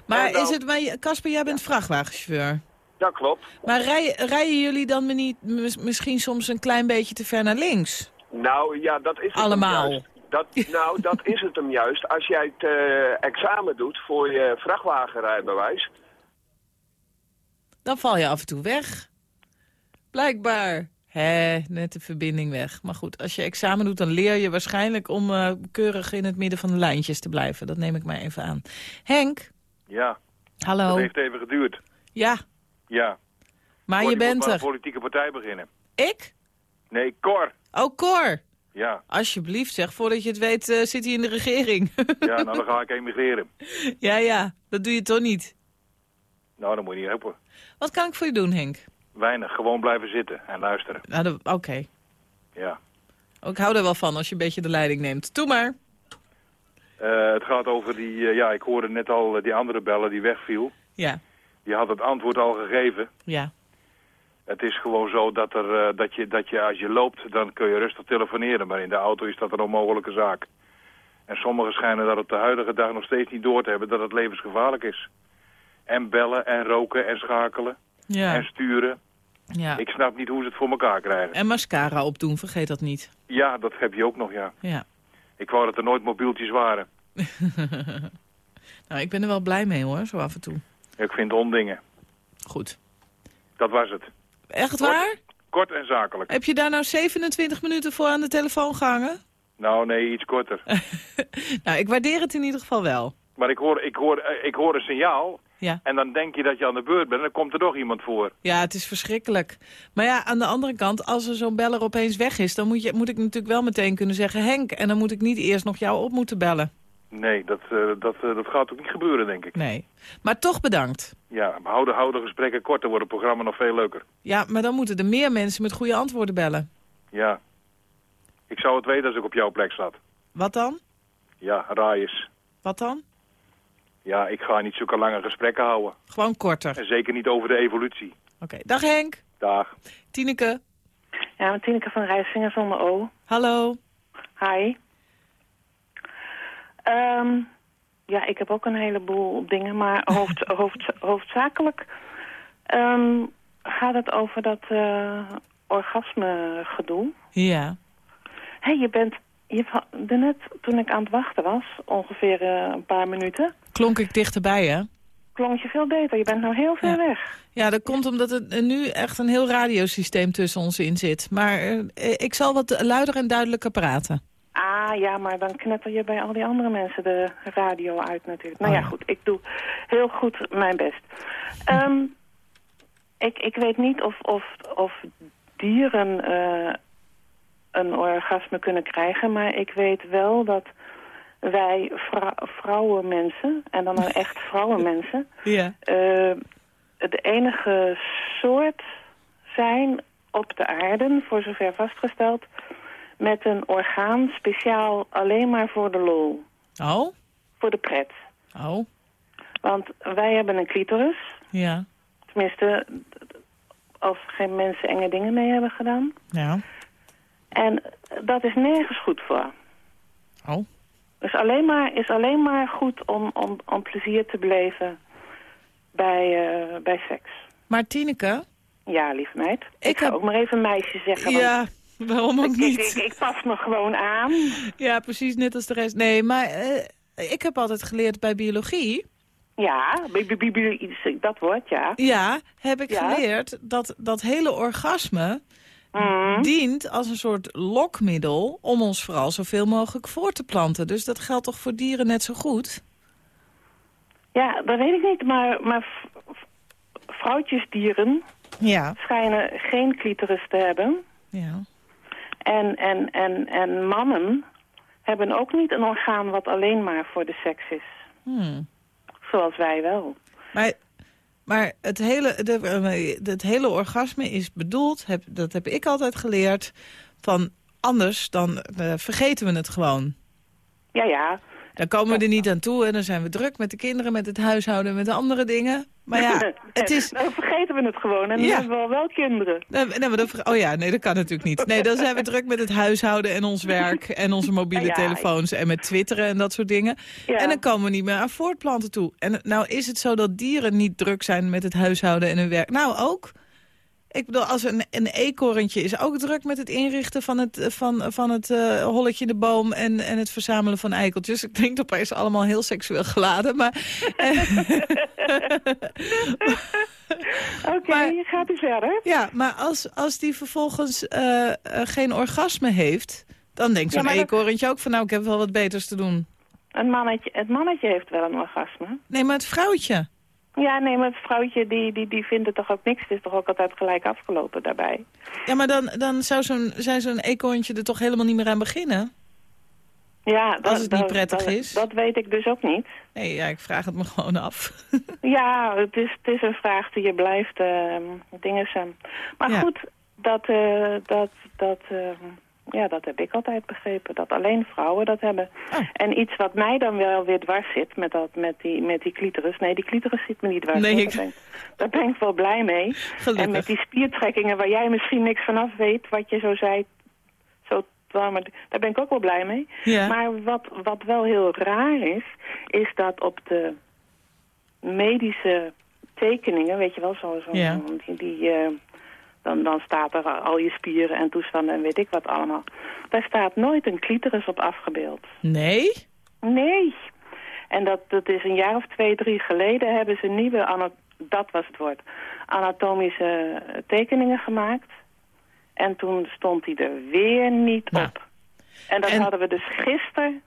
Maar dan- is het... Casper, jij bent vrachtwagenchauffeur. Dat klopt. Maar rij, rijden jullie dan me niet, mis- misschien soms een klein beetje te ver naar links? Nou ja, dat is het Allemaal. Dat, nou, dat is het hem juist. Als jij het eh, examen doet voor je vrachtwagenrijbewijs, Dan val je af en toe weg. Blijkbaar. Hé, net de verbinding weg. Maar goed, als je examen doet, dan leer je waarschijnlijk om eh, keurig in het midden van de lijntjes te blijven. Dat neem ik maar even aan. Henk, Ja, hallo. dat heeft even geduurd. Ja, Ja. maar Cor, je bent er. een politieke partij beginnen. Ik? Nee, Cor. Oh, Cor. Ja. Alsjeblieft zeg, voordat je het weet eh, zit hij in de regering. Ja, nou dan ga ik emigreren. ja, ja, dat doe je toch niet. Nou, dan moet je niet helpen. Wat kan ik voor je doen, Henk? Weinig, gewoon blijven zitten en luisteren. Nou, oké. Ja. Ik hou er wel van als je een beetje de leiding neemt. Doe maar. Eh, het gaat over die, eh, ja, ik hoorde net al eh, die andere bellen die wegviel. Ja, Die had het antwoord al gegeven. ja. Het is gewoon zo dat, er, dat, je, dat je als je loopt, dan kun je rustig telefoneren. Maar in de auto is dat een onmogelijke zaak. En sommigen schijnen dat op de huidige dag nog steeds niet door te hebben dat het levensgevaarlijk is. En bellen en roken en schakelen en Ja, sturen. ja. Ik snap niet hoe ze het voor elkaar krijgen. En mascara opdoen, vergeet dat niet. Ja, dat heb je ook nog, ja. Ja. Ik wou dat er nooit mobieltjes waren. Nou, ik ben er wel blij mee hoor, zo af en toe. Ik vind ondingen. Goed. Dat was het. Echt Kort. waar? Kort en zakelijk. Heb je daar nou 27 minuten voor aan de telefoon gehangen? Nou, nee, iets korter. Nou, ik waardeer het in ieder geval wel. maar ik hoor, ik, hoor, eh, ik hoor een signaal Ja. en dan denk je dat je aan de beurt bent en dan komt er nog iemand voor. Ja, het is verschrikkelijk. Maar ja, aan de andere kant, als er zo'n beller opeens weg is... dan moet, je, moet ik natuurlijk wel meteen kunnen zeggen Henk. En dan moet ik niet eerst nog jou op moeten bellen. Nee, dat, eh, dat, eh, dat gaat ook niet gebeuren, denk ik. Nee. Maar toch bedankt. Ja, houden, houden gesprekken kort, dan wordt het programma nog veel leuker. Ja, maar dan moeten er meer mensen met goede antwoorden bellen. Ja. Ik zou het weten als ik op jouw plek zat. Wat dan? Ja, raaiers. Wat dan? Ja, ik ga niet zulke lange gesprekken houden. Gewoon korter. En zeker niet over de evolutie. Oké, dag Henk. Dag. Tineke. Ja, met Tineke van Rijsvinger zonder O. Hallo. Hi. Ehm, ja, ik heb ook een heleboel dingen, maar hoofd, hoofd, hoofdzakelijk ehm, gaat het over dat eh orgasme gedoe. Ja. Hé, hey, je bent, je, net toen ik aan het wachten was, ongeveer eh, een paar minuten, Klonk ik dichterbij, hè? klonk je veel beter. Je bent nou heel ver weg. Ja, dat komt omdat er eh, nu echt een heel radiosysteem tussen ons in zit. Maar eh, ik zal wat luider en duidelijker praten. Ah, ja, maar dan knetter je bij al die andere mensen de radio uit natuurlijk. Nou Oh, ja, ja. goed, ik doe heel goed mijn best. Ehm, ik, ik weet niet of, of, of dieren een orgasme kunnen krijgen, maar ik weet wel dat wij vrou vrouwenmensen, en dan nou echt vrouwenmensen, Ja. eh, de enige soort zijn op de aarde, voor zover vastgesteld, met een orgaan speciaal alleen maar voor de lol, Oh? voor de pret. Oh? Want wij hebben een clitoris, Ja. tenminste als geen mensen enge dingen mee hebben gedaan. Ja. En dat is nergens goed voor. Oh? Dus alleen maar, is alleen maar goed om, om, om plezier te beleven bij, eh, bij seks. Maar Tineke? Ja, lieve meid. Ik, Ik ga heb- ook maar even meisje zeggen. Ja, waarom ook ik, niet? Ik, ik, pas me gewoon aan. Ja, precies net als de rest. Nee, maar eh, ik heb altijd geleerd bij biologie... Ja, bi- bi- bi- bi- iets- dat woord, ja. Ja, heb ik Ja. geleerd dat dat hele orgasme Mhm. dient als een soort lokmiddel om ons vooral zoveel mogelijk voor te planten. Dus dat geldt toch voor dieren net zo goed? Ja, dat weet ik niet, maar, maar vrouwtjesdieren Ja. schijnen geen clitoris te hebben. Ja. En, en, en, en mannen hebben ook niet een orgaan wat alleen maar voor de seks is. Hmm. Zoals wij wel. Maar, maar het, hele, de, het hele orgasme is bedoeld, heb, dat heb ik altijd geleerd, van anders dan eh, vergeten we het gewoon. Ja, ja. Dan komen we er niet aan toe en dan zijn we druk met de kinderen, met het huishouden, met de andere dingen. Maar ja, het is... Dan vergeten we het gewoon en dan Ja. hebben we al wel kinderen. Nee, nee, oh ja, nee, dat kan natuurlijk niet. Nee, dan zijn we druk met het huishouden en ons werk en onze mobiele ja. telefoons en met twitteren en dat soort dingen. Ja. En dan komen we niet meer aan voortplanten toe. En nou is het zo dat dieren niet druk zijn met het huishouden en hun werk. Nou, ook. Ik bedoel, als een, een eekhoorntje is ook druk met het inrichten van het, van, van het eh, holletje in de boom en, en het verzamelen van eikeltjes. Ik denk opeens allemaal heel seksueel geladen, maar... Oké, je gaat u verder. Ja, maar als, als die vervolgens eh, eh, geen orgasme heeft... dan denkt Ja, zo'n dat- eekhoorntje ook van... nou, ik heb wel wat beters te doen. Een mannetje, het mannetje heeft wel een orgasme. Nee, maar het vrouwtje. Ja, nee, maar het vrouwtje die, die, die vindt het toch ook niks. Het is toch ook altijd gelijk afgelopen daarbij. Ja, maar dan, dan zou zo'n zo'n eekhoorntje er toch helemaal niet meer aan beginnen? Ja, Als het niet prettig dat, is. Dat weet ik dus ook niet. Nee, ja, ik vraag het me gewoon af. Ja, het is, het is een vraag die je blijft ehm dingen zijn. Maar Ja. goed, dat, eh, dat, dat, ehm, ja, dat heb ik altijd begrepen. Dat alleen vrouwen dat hebben. Oh. En iets wat mij dan wel weer dwars zit met, dat, met, die, met die clitoris. Nee, die clitoris zit me niet dwars. Nee, ik- Daar, ben, daar ben ik wel blij mee. Gelukkig. En met die spiertrekkingen waar jij misschien niks vanaf weet, wat je zo zei, zo maar daar ben ik ook wel blij mee. Ja. Maar wat, wat wel heel raar is, is dat op de medische tekeningen, weet je wel, zo, zo Ja. die, die, eh, dan, dan staat er al je spieren en toestanden en weet ik wat allemaal. Daar staat nooit een clitoris op afgebeeld. Nee? Nee. En dat, dat is een jaar of twee, drie geleden hebben ze nieuwe, dat was het woord, anatomische eh, tekeningen gemaakt. En toen stond hij er weer niet Nou. op. En dat En- hadden we dus gisteren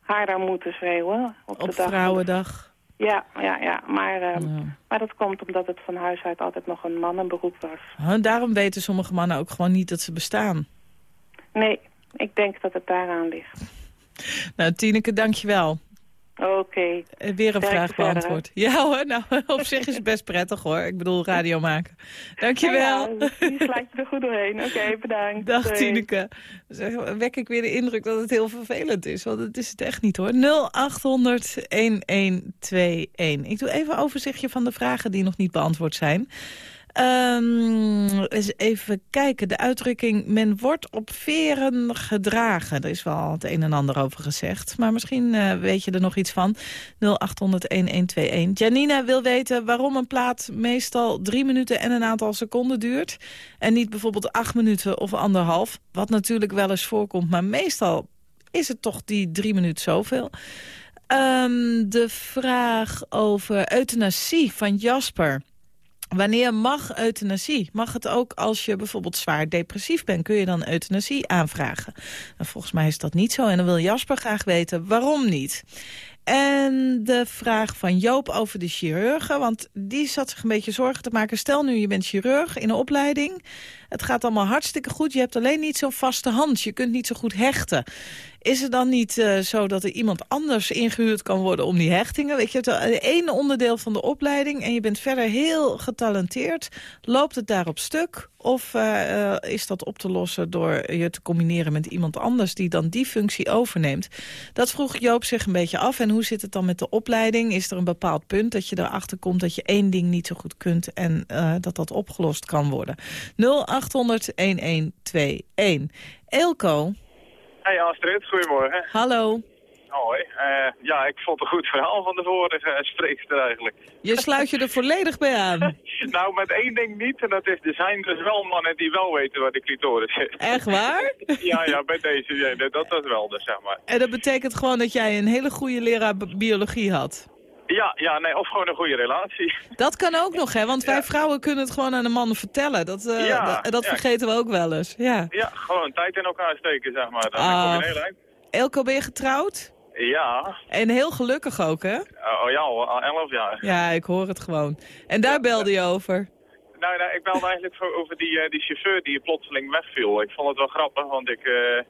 haar daar moeten schreeuwen. Op, de Op dag de- Vrouwendag. Ja, ja, ja. Maar, ehm, maar dat komt omdat het van huis uit altijd nog een mannenberoep was. Huh, Daarom weten sommige mannen ook gewoon niet dat ze bestaan. Nee, ik denk dat het daaraan ligt. Nou, Tineke, dankjewel. Oké. Eh, Weer een vraag beantwoord. Ja hoor, nou, op zich is het best prettig hoor. Ik bedoel, radio maken. Dankjewel. Ja, ja, die slaat je er goed doorheen. Oké, bedankt. Dag Doei. Tineke. Zeg, wek ik weer de indruk dat het heel vervelend is. Want het is het echt niet hoor. 0800-1121. Ik doe even een overzichtje van de vragen die nog niet beantwoord zijn. Eens even kijken. De uitdrukking men wordt op veren gedragen. Er is wel het een en ander over gezegd. Maar misschien eh, weet je er nog iets van. 0800-1121. Janina wil weten waarom een plaat meestal drie minuten en een aantal seconden duurt. En niet bijvoorbeeld acht minuten of anderhalf. Wat natuurlijk wel eens voorkomt. Maar meestal is het toch die drie minuten zoveel. Ehm, de vraag over euthanasie van Jasper. Wanneer mag euthanasie? Mag het ook als je bijvoorbeeld zwaar depressief bent? Kun je dan euthanasie aanvragen? Nou, volgens mij is dat niet zo. En dan wil Jasper graag weten waarom niet. En de vraag van Joop over de chirurgen. Want die zat zich een beetje zorgen te maken. Stel nu, je bent chirurg in een opleiding. Het gaat allemaal hartstikke goed. Je hebt alleen niet zo'n vaste hand. Je kunt niet zo goed hechten. Is het dan niet eh, zo dat er iemand anders ingehuurd kan worden om die hechtingen? Weet je, het ene onderdeel van de opleiding en je bent verder heel getalenteerd. Loopt het daarop stuk? Of eh, eh, is dat op te lossen door je te combineren met iemand anders die dan die functie overneemt? Dat vroeg Joop zich een beetje af. En hoe zit het dan met de opleiding? Is er een bepaald punt dat je erachter komt dat je één ding niet zo goed kunt en dat dat opgelost kan worden? 0800 1121. Eelco, Hey Astrid, goedemorgen. hallo. Hoi. Eh, ja, ik vond het een goed verhaal van de vorige uh, spreekster eigenlijk. Je sluit je er volledig bij aan. nou, met één ding niet, en dat is, er zijn dus wel mannen die wel weten waar de clitoris zit. Echt waar? ja, ja, bij deze, ja, dat, is wel dus, zeg maar. En dat betekent gewoon dat jij een hele goede leraar bi- biologie had? Ja, ja, nee, of gewoon een goede relatie. Dat kan ook nog, hè? Want wij vrouwen kunnen het gewoon aan de mannen vertellen. Dat, eh, Ja, dat, dat ja. vergeten we ook wel eens. Ja. Ja, gewoon tijd in elkaar steken, zeg maar. Ach. kom je heel eind. Elko, ben je getrouwd? Ja, En heel gelukkig ook, hè? oh ja, al elf jaar. Ja, ik hoor het gewoon. En daar belde je over. Nou, nou, ik belde eigenlijk voor- over die, eh, die chauffeur die plotseling wegviel. Ik vond het wel grappig, want ik, eh,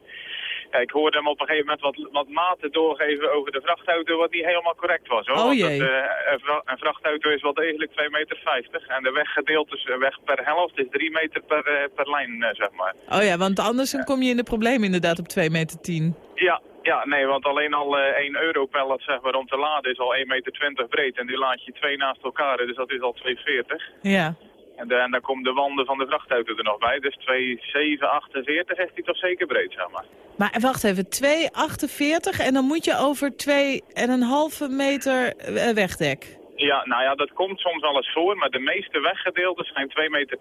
ja, ik hoorde hem op een gegeven moment wat, wat maten doorgeven over de vrachtauto, wat niet helemaal correct was. Hoor. Oh jee. eh, een, vra- een vrachtauto is wel degelijk 2,50 meter. En de weggedeelte is weg per helft is 3 meter per, eh, per lijn, eh, zeg maar. Oh ja, want anders dan kom je in de problemen inderdaad op 2 meter 10. Ja, ja, nee, want alleen al eh 1 euro pellet zeg maar, om te laden is al 1,20 meter breed. En die laat je twee naast elkaar, dus dat is al 2,40. Ja. En, de- en dan komen de wanden van de vrachtauto er nog bij. Dus 2,748 is die toch zeker breed, zeg maar. Maar wacht even, 2,48 en dan moet je over 2,5 meter eh, wegdek. Ja, nou ja, dat komt soms wel eens voor, maar de meeste weggedeelten zijn 2,80 meter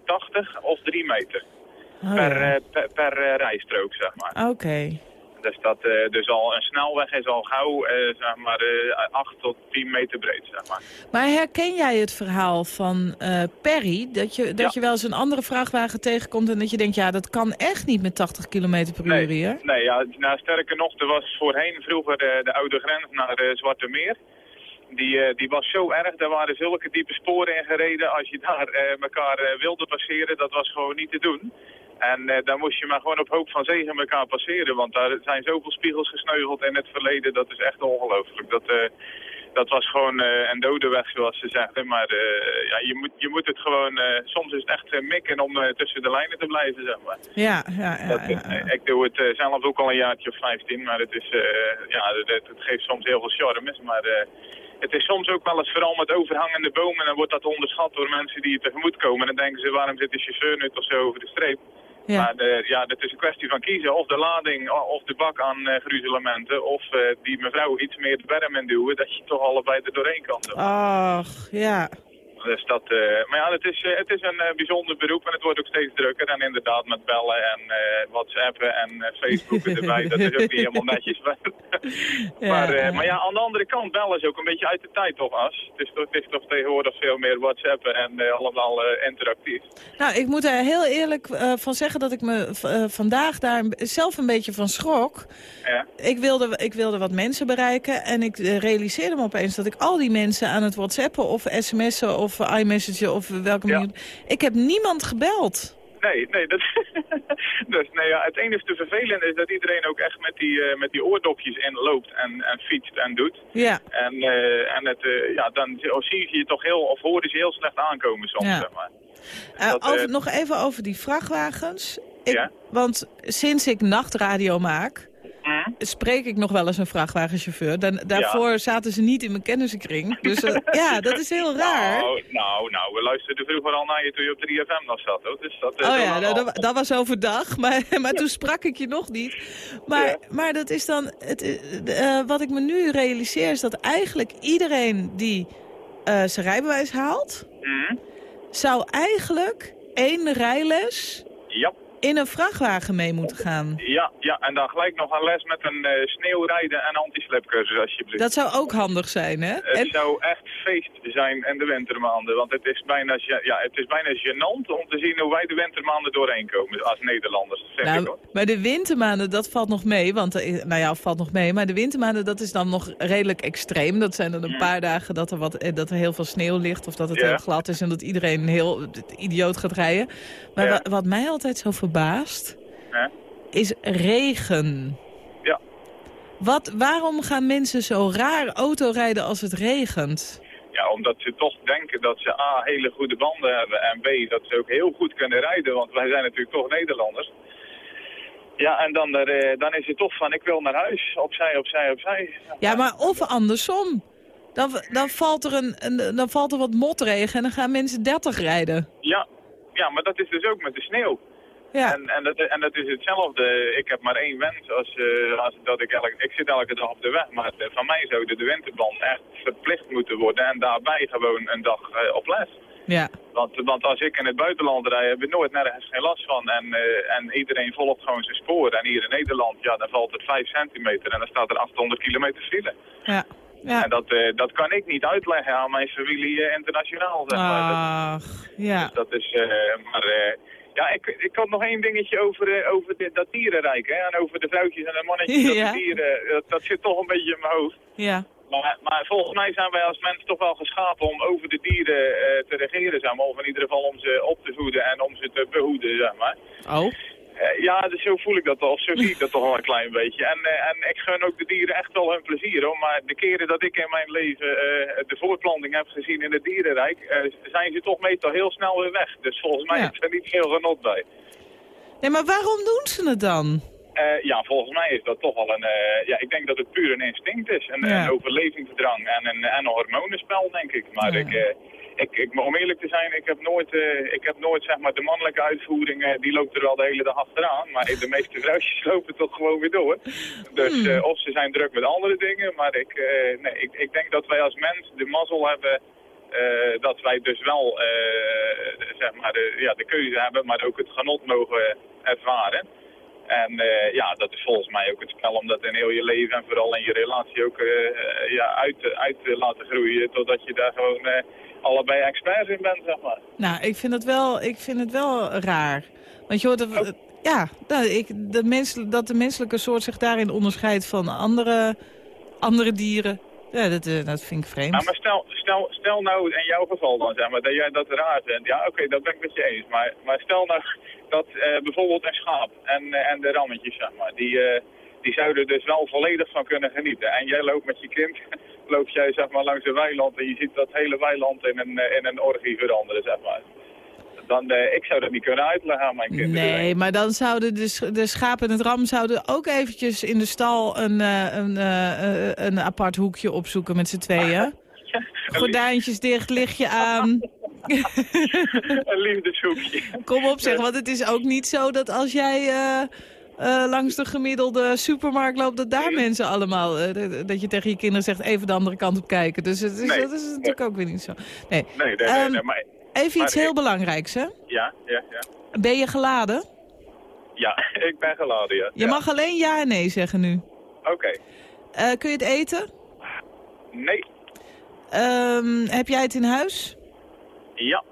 of 3 meter. Oh, per, ja. eh, per, per eh, rijstrook, zeg maar. Oké. Dus, dat, eh, dus al een snelweg is al gauw, eh, zeg maar, eh 8 tot 10 meter breed, zeg maar. Maar herken jij het verhaal van Perry? Dat, je, dat je wel eens een andere vrachtwagen tegenkomt en dat je denkt... ja, dat kan echt niet met 80 km per uur hier. Nee, ja, nou, sterker nog, er was voorheen vroeger de, de oude grens naar de Zwarte Meer. Die, die was zo erg, daar waren zulke diepe sporen in gereden. Als je daar elkaar wilde passeren, dat was gewoon niet te doen. En eh, dan moest je maar gewoon op hoop van zegen elkaar passeren. Want daar zijn zoveel spiegels gesneuveld in het verleden, dat is echt ongelooflijk. Dat, eh, dat was gewoon eh, een dode weg, zoals ze zeggen. Maar ja, je, moet, je moet het gewoon... soms is het echt mikken om tussen de lijnen te blijven, zeg maar. Ja, ja, ja. Dat, Ik doe het zelf ook al een jaartje of 15, maar het, is, eh, ja, het, het geeft soms heel veel charmes. Maar het is soms ook wel eens vooral met overhangende bomen, dan wordt dat onderschat door mensen die je tegemoet komen. En dan denken ze, waarom zit de chauffeur nu toch zo over de streep? Ja. Maar de, ja, het is een kwestie van kiezen. Of de lading o- of de bak aan eh gruzelementen. Of eh, die mevrouw iets meer de berm in duwen. Dat je toch allebei er doorheen kan. zo. Ach, ja. Dus dat, eh, maar ja, het is, eh, het is een eh, bijzonder beroep en het wordt ook steeds drukker. En inderdaad met bellen en whatsappen en facebooken erbij, dat is ook niet helemaal netjes. maar, eh, maar ja, aan de andere kant, bellen is ook een beetje uit de tijd toch, As? Het is toch, het is toch tegenwoordig veel meer whatsappen en allemaal interactief. Nou, ik moet er heel eerlijk van zeggen dat ik me vandaag daar zelf een beetje van schrok. Ja. Ik wilde, ik wilde wat mensen bereiken en ik realiseerde me opeens dat ik al die mensen aan het whatsappen of sms'en of eh, iMessagen of welke manier... Ik heb niemand gebeld. Nee, nee, dat, dus nee, ja, het enige vervelende is dat iedereen ook echt met die, eh, met die oordopjes in loopt en, en fietst en doet. Ja. En, eh, en het, ja, dan zie je je toch heel, of hoor je ze heel slecht aankomen soms, Ja. zeg maar. Dat, over, nog even over die vrachtwagens. Ik, Ja? Want sinds ik nachtradio maak, Mhm. spreek ik nog wel eens een vrachtwagenchauffeur. Dan, daarvoor zaten ze niet in mijn kennissenkring. Dus eh, ja, dat is heel raar. Nou, nou, nou, we luisterden vroeger al naar je toen je op 3FM nog zat, hoor. Dus dat, eh, Oh ja, nou, dat, dat was overdag, maar, maar toen sprak ik je nog niet. Maar, maar dat is dan, het, eh, wat ik me nu realiseer is dat eigenlijk iedereen die zijn rijbewijs haalt, Mhm. zou eigenlijk één rijles Ja. In een vrachtwagen mee moeten gaan. Ja, ja, en dan gelijk nog een les met een eh, sneeuwrijden en anti-slipcursus, alsjeblieft. Dat zou ook handig zijn, hè? Het En, zou echt feest zijn in de wintermaanden, want het is, bijna, ja, het is bijna gênant om te zien hoe wij de wintermaanden doorheen komen als Nederlanders, zeg ik nou, hoor. maar de wintermaanden, dat valt nog mee. Want, nou ja, valt nog mee. Maar de wintermaanden, dat is dan nog redelijk extreem. Dat zijn dan een paar dagen dat er, wat, eh, dat er heel veel sneeuw ligt. Of dat het heel glad is en dat iedereen heel idioot gaat rijden. Maar Ja. wa- wat mij altijd zo verbaast, Hè? is regen. Ja. Wat, waarom gaan mensen zo raar autorijden als het regent? Ja, omdat ze toch denken dat ze A, hele goede banden hebben en B, dat ze ook heel goed kunnen rijden, want wij zijn natuurlijk toch Nederlanders. Ja, en dan, er, eh, dan is het toch van, ik wil naar huis, opzij, opzij, opzij. Ja, maar of andersom. Dan, dan, valt er een, een, dan valt er wat motregen en dan gaan mensen 30 rijden. Ja, ja, maar dat is dus ook met de sneeuw. Ja. En, en, dat, en dat is hetzelfde. Ik heb maar één wens als, eh, als dat ik elke, ik zit elke dag op de weg. Maar eh, van mij zou de, de winterband echt verplicht moeten worden. En daarbij gewoon een dag eh, op les. Ja. Want, want als ik in het buitenland rijd, heb ik nooit nergens geen last van. En, en iedereen volgt gewoon zijn sporen. En hier in Nederland, ja, dan valt het 5 centimeter en dan staat er 800 kilometer file. Ja. ja. En dat, dat kan ik niet uitleggen aan mijn familie internationaal, zeg maar. Ach, ja. dus dat is, maar ja, ik, ik had nog één dingetje over, eh, over de, dat dierenrijk, hè. En over de vrouwtjes en de mannetjes, dat Ja. de dieren, dat, dat zit toch een beetje in mijn hoofd. Ja. Maar, maar volgens mij zijn wij als mens toch wel geschapen om over de dieren eh, te regeren, zeg maar. Of in ieder geval om ze op te voeden en om ze te behoeden, zeg maar. Oh. Eh, ja, dus zo voel ik dat of zo zie ik dat toch wel een klein beetje. En, eh, en ik gun ook de dieren echt wel hun plezier, hoor. Maar de keren dat ik in mijn leven eh, de voortplanting heb gezien in het dierenrijk, zijn ze toch meestal heel snel weer weg. Dus volgens mij Ja. is er niet veel genot bij. Nee, maar waarom doen ze het dan? Eh, ja, volgens mij is dat toch wel een... eh, ja, ik denk dat het puur een instinct is. Een, Ja. een overlevingsdrang en een, en een hormonenspel, denk ik. Maar Ja. ik, eh, ik, ik, om eerlijk te zijn, ik heb nooit, eh, ik heb nooit zeg maar, de mannelijke uitvoering, die loopt er wel de hele dag achteraan. Maar de meeste vrouwtjes lopen toch gewoon weer door. Dus Hmm. of ze zijn druk met andere dingen. Maar ik, eh, nee, ik, ik denk dat wij als mens de mazzel hebben... dat wij dus wel eh, zeg maar, de, ja, de keuze hebben, maar ook het genot mogen ervaren. En eh, ja, dat is volgens mij ook het spel om dat in heel je leven en vooral in je relatie ook eh, eh, ja, uit, uit te laten groeien. Totdat je daar gewoon allebei experts in bent, zeg maar. Nou, ik vind het wel, ik vind het wel raar. Want je hoort... dat- Ja, nou, ik, de mens, dat de menselijke soort zich daarin onderscheidt van andere, andere dieren. Ja, dat, dat vind ik vreemd. Nou, maar stel, stel, stel nou in jouw geval dan, zeg maar, dat jij dat raar vindt. Ja, oké, dat ben ik met je eens. Maar, maar stel nou dat eh, bijvoorbeeld een schaap en, eh, en de rammetjes, zeg maar, die, eh, die zouden dus wel volledig van kunnen genieten. En jij loopt met je kind, loop jij zeg maar langs een weiland en je ziet dat hele weiland in een, in een orgie veranderen, zeg maar. Dan, ik zou dat niet kunnen uitleggen aan mijn kinderen. Nee, maar dan zouden de, de schapen en het ram zouden ook eventjes in de stal een, een, een apart hoekje opzoeken met z'n tweeën. Gordijntjes dicht, lichtje aan. een liefdeshoekje. Kom op zeg, want het is ook niet zo dat als jij... eh, eh, langs de gemiddelde supermarkt loopt... dat daar mensen allemaal... eh, dat je tegen je kinderen zegt even de andere kant op kijken. Dus het is, Nee. dat is natuurlijk ook weer niet zo. Nee, Nee, nee, nee, nee, maar... even maar iets heel ik- belangrijks, hè? Ja, ja, ja. Ben je geladen? Ja, ik ben geladen, ja. Je Ja. mag alleen ja en nee zeggen nu. Oké. Eh, kun je het eten? Nee. Ehm, heb jij het in huis? Ja.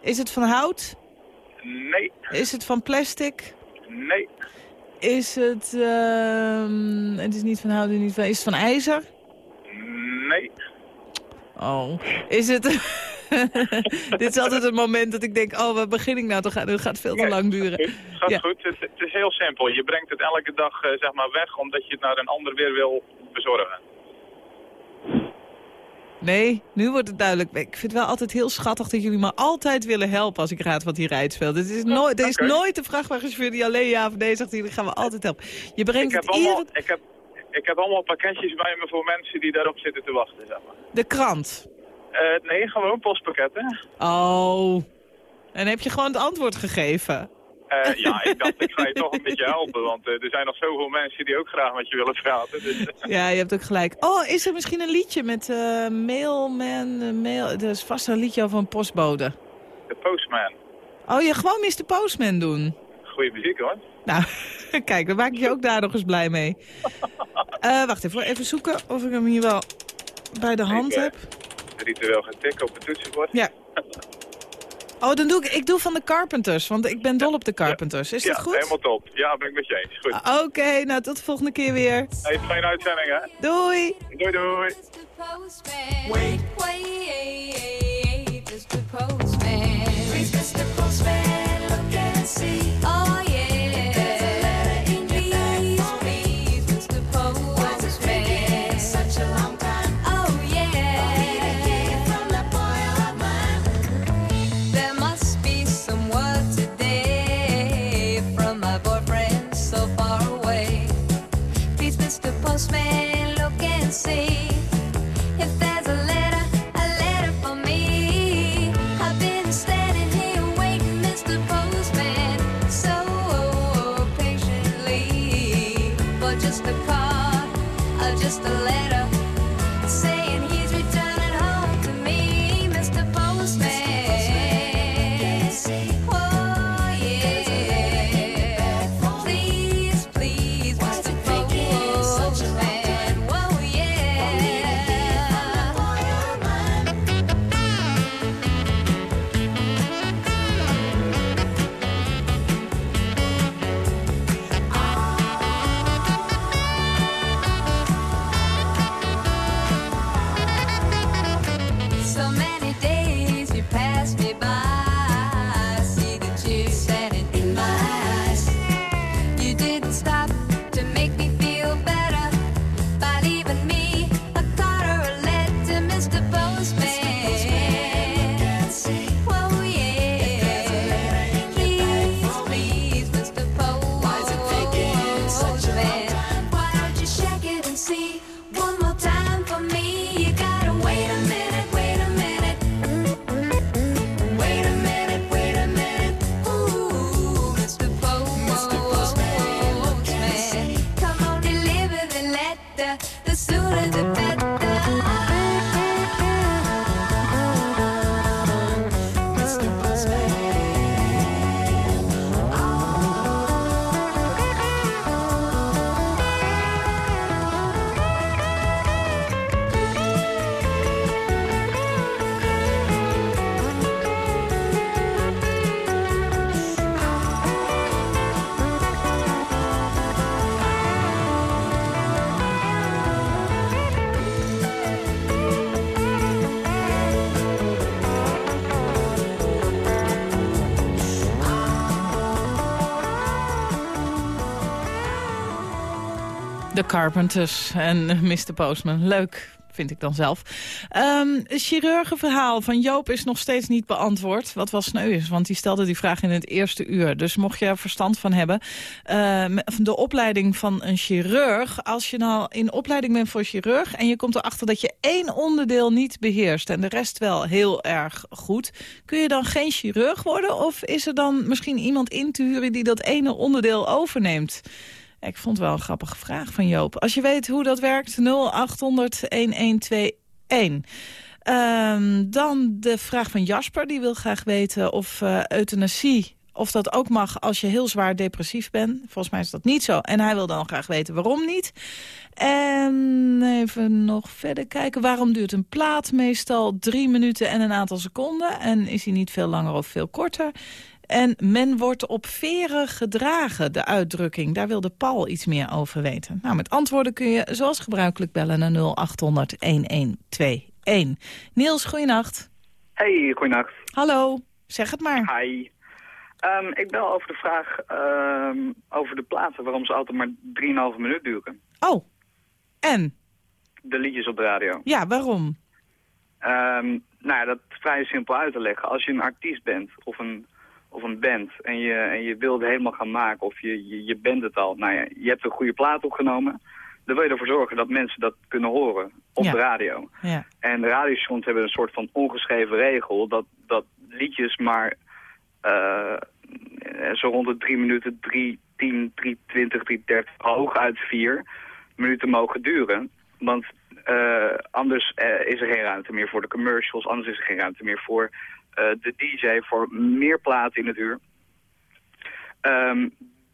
Is het van hout? Nee. Is het van plastic? Nee. Is het... ehm, het is niet van hout, niet van, is het van ijzer? Nee. Oh. Is het... Dit is altijd het moment dat ik denk, oh, waar begin ik nou toch aan? Het gaat veel te lang duren. Gaat Ja. goed. Het, het is heel simpel. Je brengt het elke dag eh, zeg maar weg omdat je het naar een ander weer wil bezorgen. Nee, nu wordt het duidelijk. Ik vind het wel altijd heel schattig dat jullie me altijd willen helpen als ik raad wat die rijdt speel. Het is nooit, er is nooit een vrachtwagenchauffeur die alleen ja of nee zegt. Jullie gaan we altijd helpen. Je brengt Ik heb, het allemaal, ik, heb, ik heb allemaal pakketjes bij me voor mensen die daarop zitten te wachten. Zeg maar. De krant. Eh, nee, gewoon postpakketten. Oh. En heb je gewoon het antwoord gegeven? Eh, ja, ik dacht, ik ga je toch een beetje helpen. Want eh, er zijn nog zoveel mensen die ook graag met je willen praten. Dus, Ja, je hebt ook gelijk. Oh, is er misschien een liedje met eh mailman, eh, mail... Er is vast een liedje over een postbode. de postman. Oh, je gewoon Mr. Postman doen. Goeie muziek hoor. Nou, kijk, dan maak ik je ook daar nog eens blij mee. Eh, wacht even, even zoeken of ik hem hier wel bij de hand Ik, eh, heb. Ritueel gaan tikken op het toetsenbord. Ja. Oh, dan doe ik, ik doe van de Carpenters, want ik ben dol op de Carpenters. Is ja, dat goed? helemaal top. Ja, ben ik met je eens. Goed. Ah, Oké, nou tot de volgende keer weer. Hey, fijne uitzending hè. Doei. Doei doei. Wait, wait, Mr. Postman. Please, Mr. Postman, look and see. Oh, yeah. De Carpenters en Mr. Postman. Leuk. vind ik dan zelf. Ehm het chirurgenverhaal van Joop is nog steeds niet beantwoord. Wat wel sneu is, want die stelde die vraag in het eerste uur. Dus mocht je er verstand van hebben. ehm, de opleiding van een chirurg. Als je nou in opleiding bent voor chirurg... en je komt erachter dat je één onderdeel niet beheerst... en de rest wel heel erg goed... kun je dan geen chirurg worden? Of is er dan misschien iemand in te huren... die dat ene onderdeel overneemt? Ik vond wel een grappige vraag van Joop. Als je weet hoe dat werkt, 0800-1121. Ehm, dan de vraag van Jasper. Die wil graag weten of eh, euthanasie... of dat ook mag als je heel zwaar depressief bent. Volgens mij is dat niet zo. En hij wil dan graag weten waarom niet. En even nog verder kijken. Waarom duurt een plaat meestal drie minuten en een aantal seconden? En is hij niet veel langer of veel korter? En men wordt op veren gedragen, de uitdrukking. Daar wilde Paul iets meer over weten. Nou, met antwoorden kun je zoals gebruikelijk bellen naar 0800-1121. Niels, goeienacht. Hey, goeienacht. Hallo, zeg het maar. Hi. Ehm, ik bel over de vraag ehm, over de platen, waarom ze altijd maar 3,5 minuut duren. Oh, en? De liedjes op de radio. Ja, waarom? Ehm, nou ja, dat is vrij simpel uit te leggen. Als je een artiest bent of een, of een band en je, en je wil het helemaal gaan maken of je, je, je bent het al. Nou ja, je hebt een goede plaat opgenomen. Dan wil je ervoor zorgen dat mensen dat kunnen horen op Ja. de radio. Ja. En de radiostations hebben een soort van ongeschreven regel dat, dat liedjes maar eh, zo rond de 3 minuten, 3, 10, 3, 20, 3, 30, hooguit 4 minuten mogen duren. Want anders eh, is er geen ruimte meer voor de commercials, anders is er geen ruimte meer voor eh, de DJ, voor meer platen in het uur. Ehm,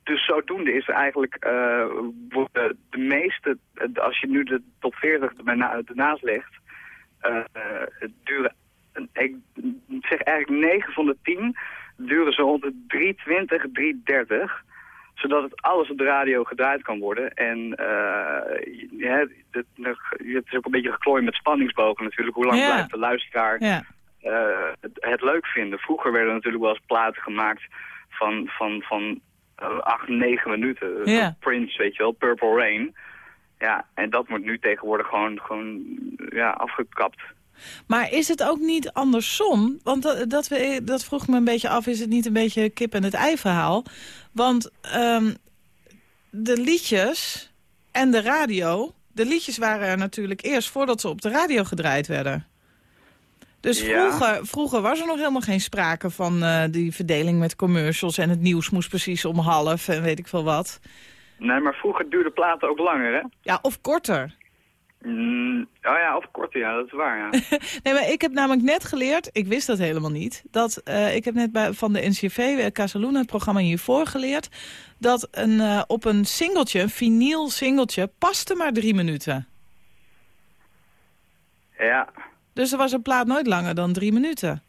dus zodoende is er eigenlijk eh, de meeste, eh, als je nu de top 40 erna- ernaast legt, eh, eh, duren, ik zeg eigenlijk 9 van de 10 duren zo rond de 320, 330 zodat het alles op de radio gedraaid kan worden. En eh, ja, het, het is ook een beetje geklooid met spanningsbogen natuurlijk. Hoe lang Ja. blijft de luisteraar Ja. eh, het, het leuk vinden? Vroeger werden er natuurlijk wel eens platen gemaakt van, van, van eh, acht, negen minuten. Ja. Prince, weet je wel, Purple Rain. Ja, en dat wordt nu tegenwoordig gewoon, gewoon ja, afgekapt. Maar is het ook niet andersom? Want dat, dat, we, dat vroeg me een beetje af, is het niet een beetje kip en het ei verhaal? Want ehm, de liedjes en de radio... De liedjes waren er natuurlijk eerst voordat ze op de radio gedraaid werden. Dus Ja. vroeger, vroeger was er nog helemaal geen sprake van eh, die verdeling met commercials... en het nieuws moest precies om half en weet ik veel wat. Nee, maar vroeger duurde platen ook langer, hè? Ja, of korter. Mm, oh ja, of korter, ja, dat is waar, ja. Nee, maar ik heb namelijk net geleerd, ik wist dat helemaal niet... dat eh, ik heb net bij, van de NCV, uh, Casaluna, het programma hiervoor geleerd... dat een, eh, op een singeltje, een vinyl singeltje, paste maar drie minuten. ja, Dus er was een plaat nooit langer dan drie minuten.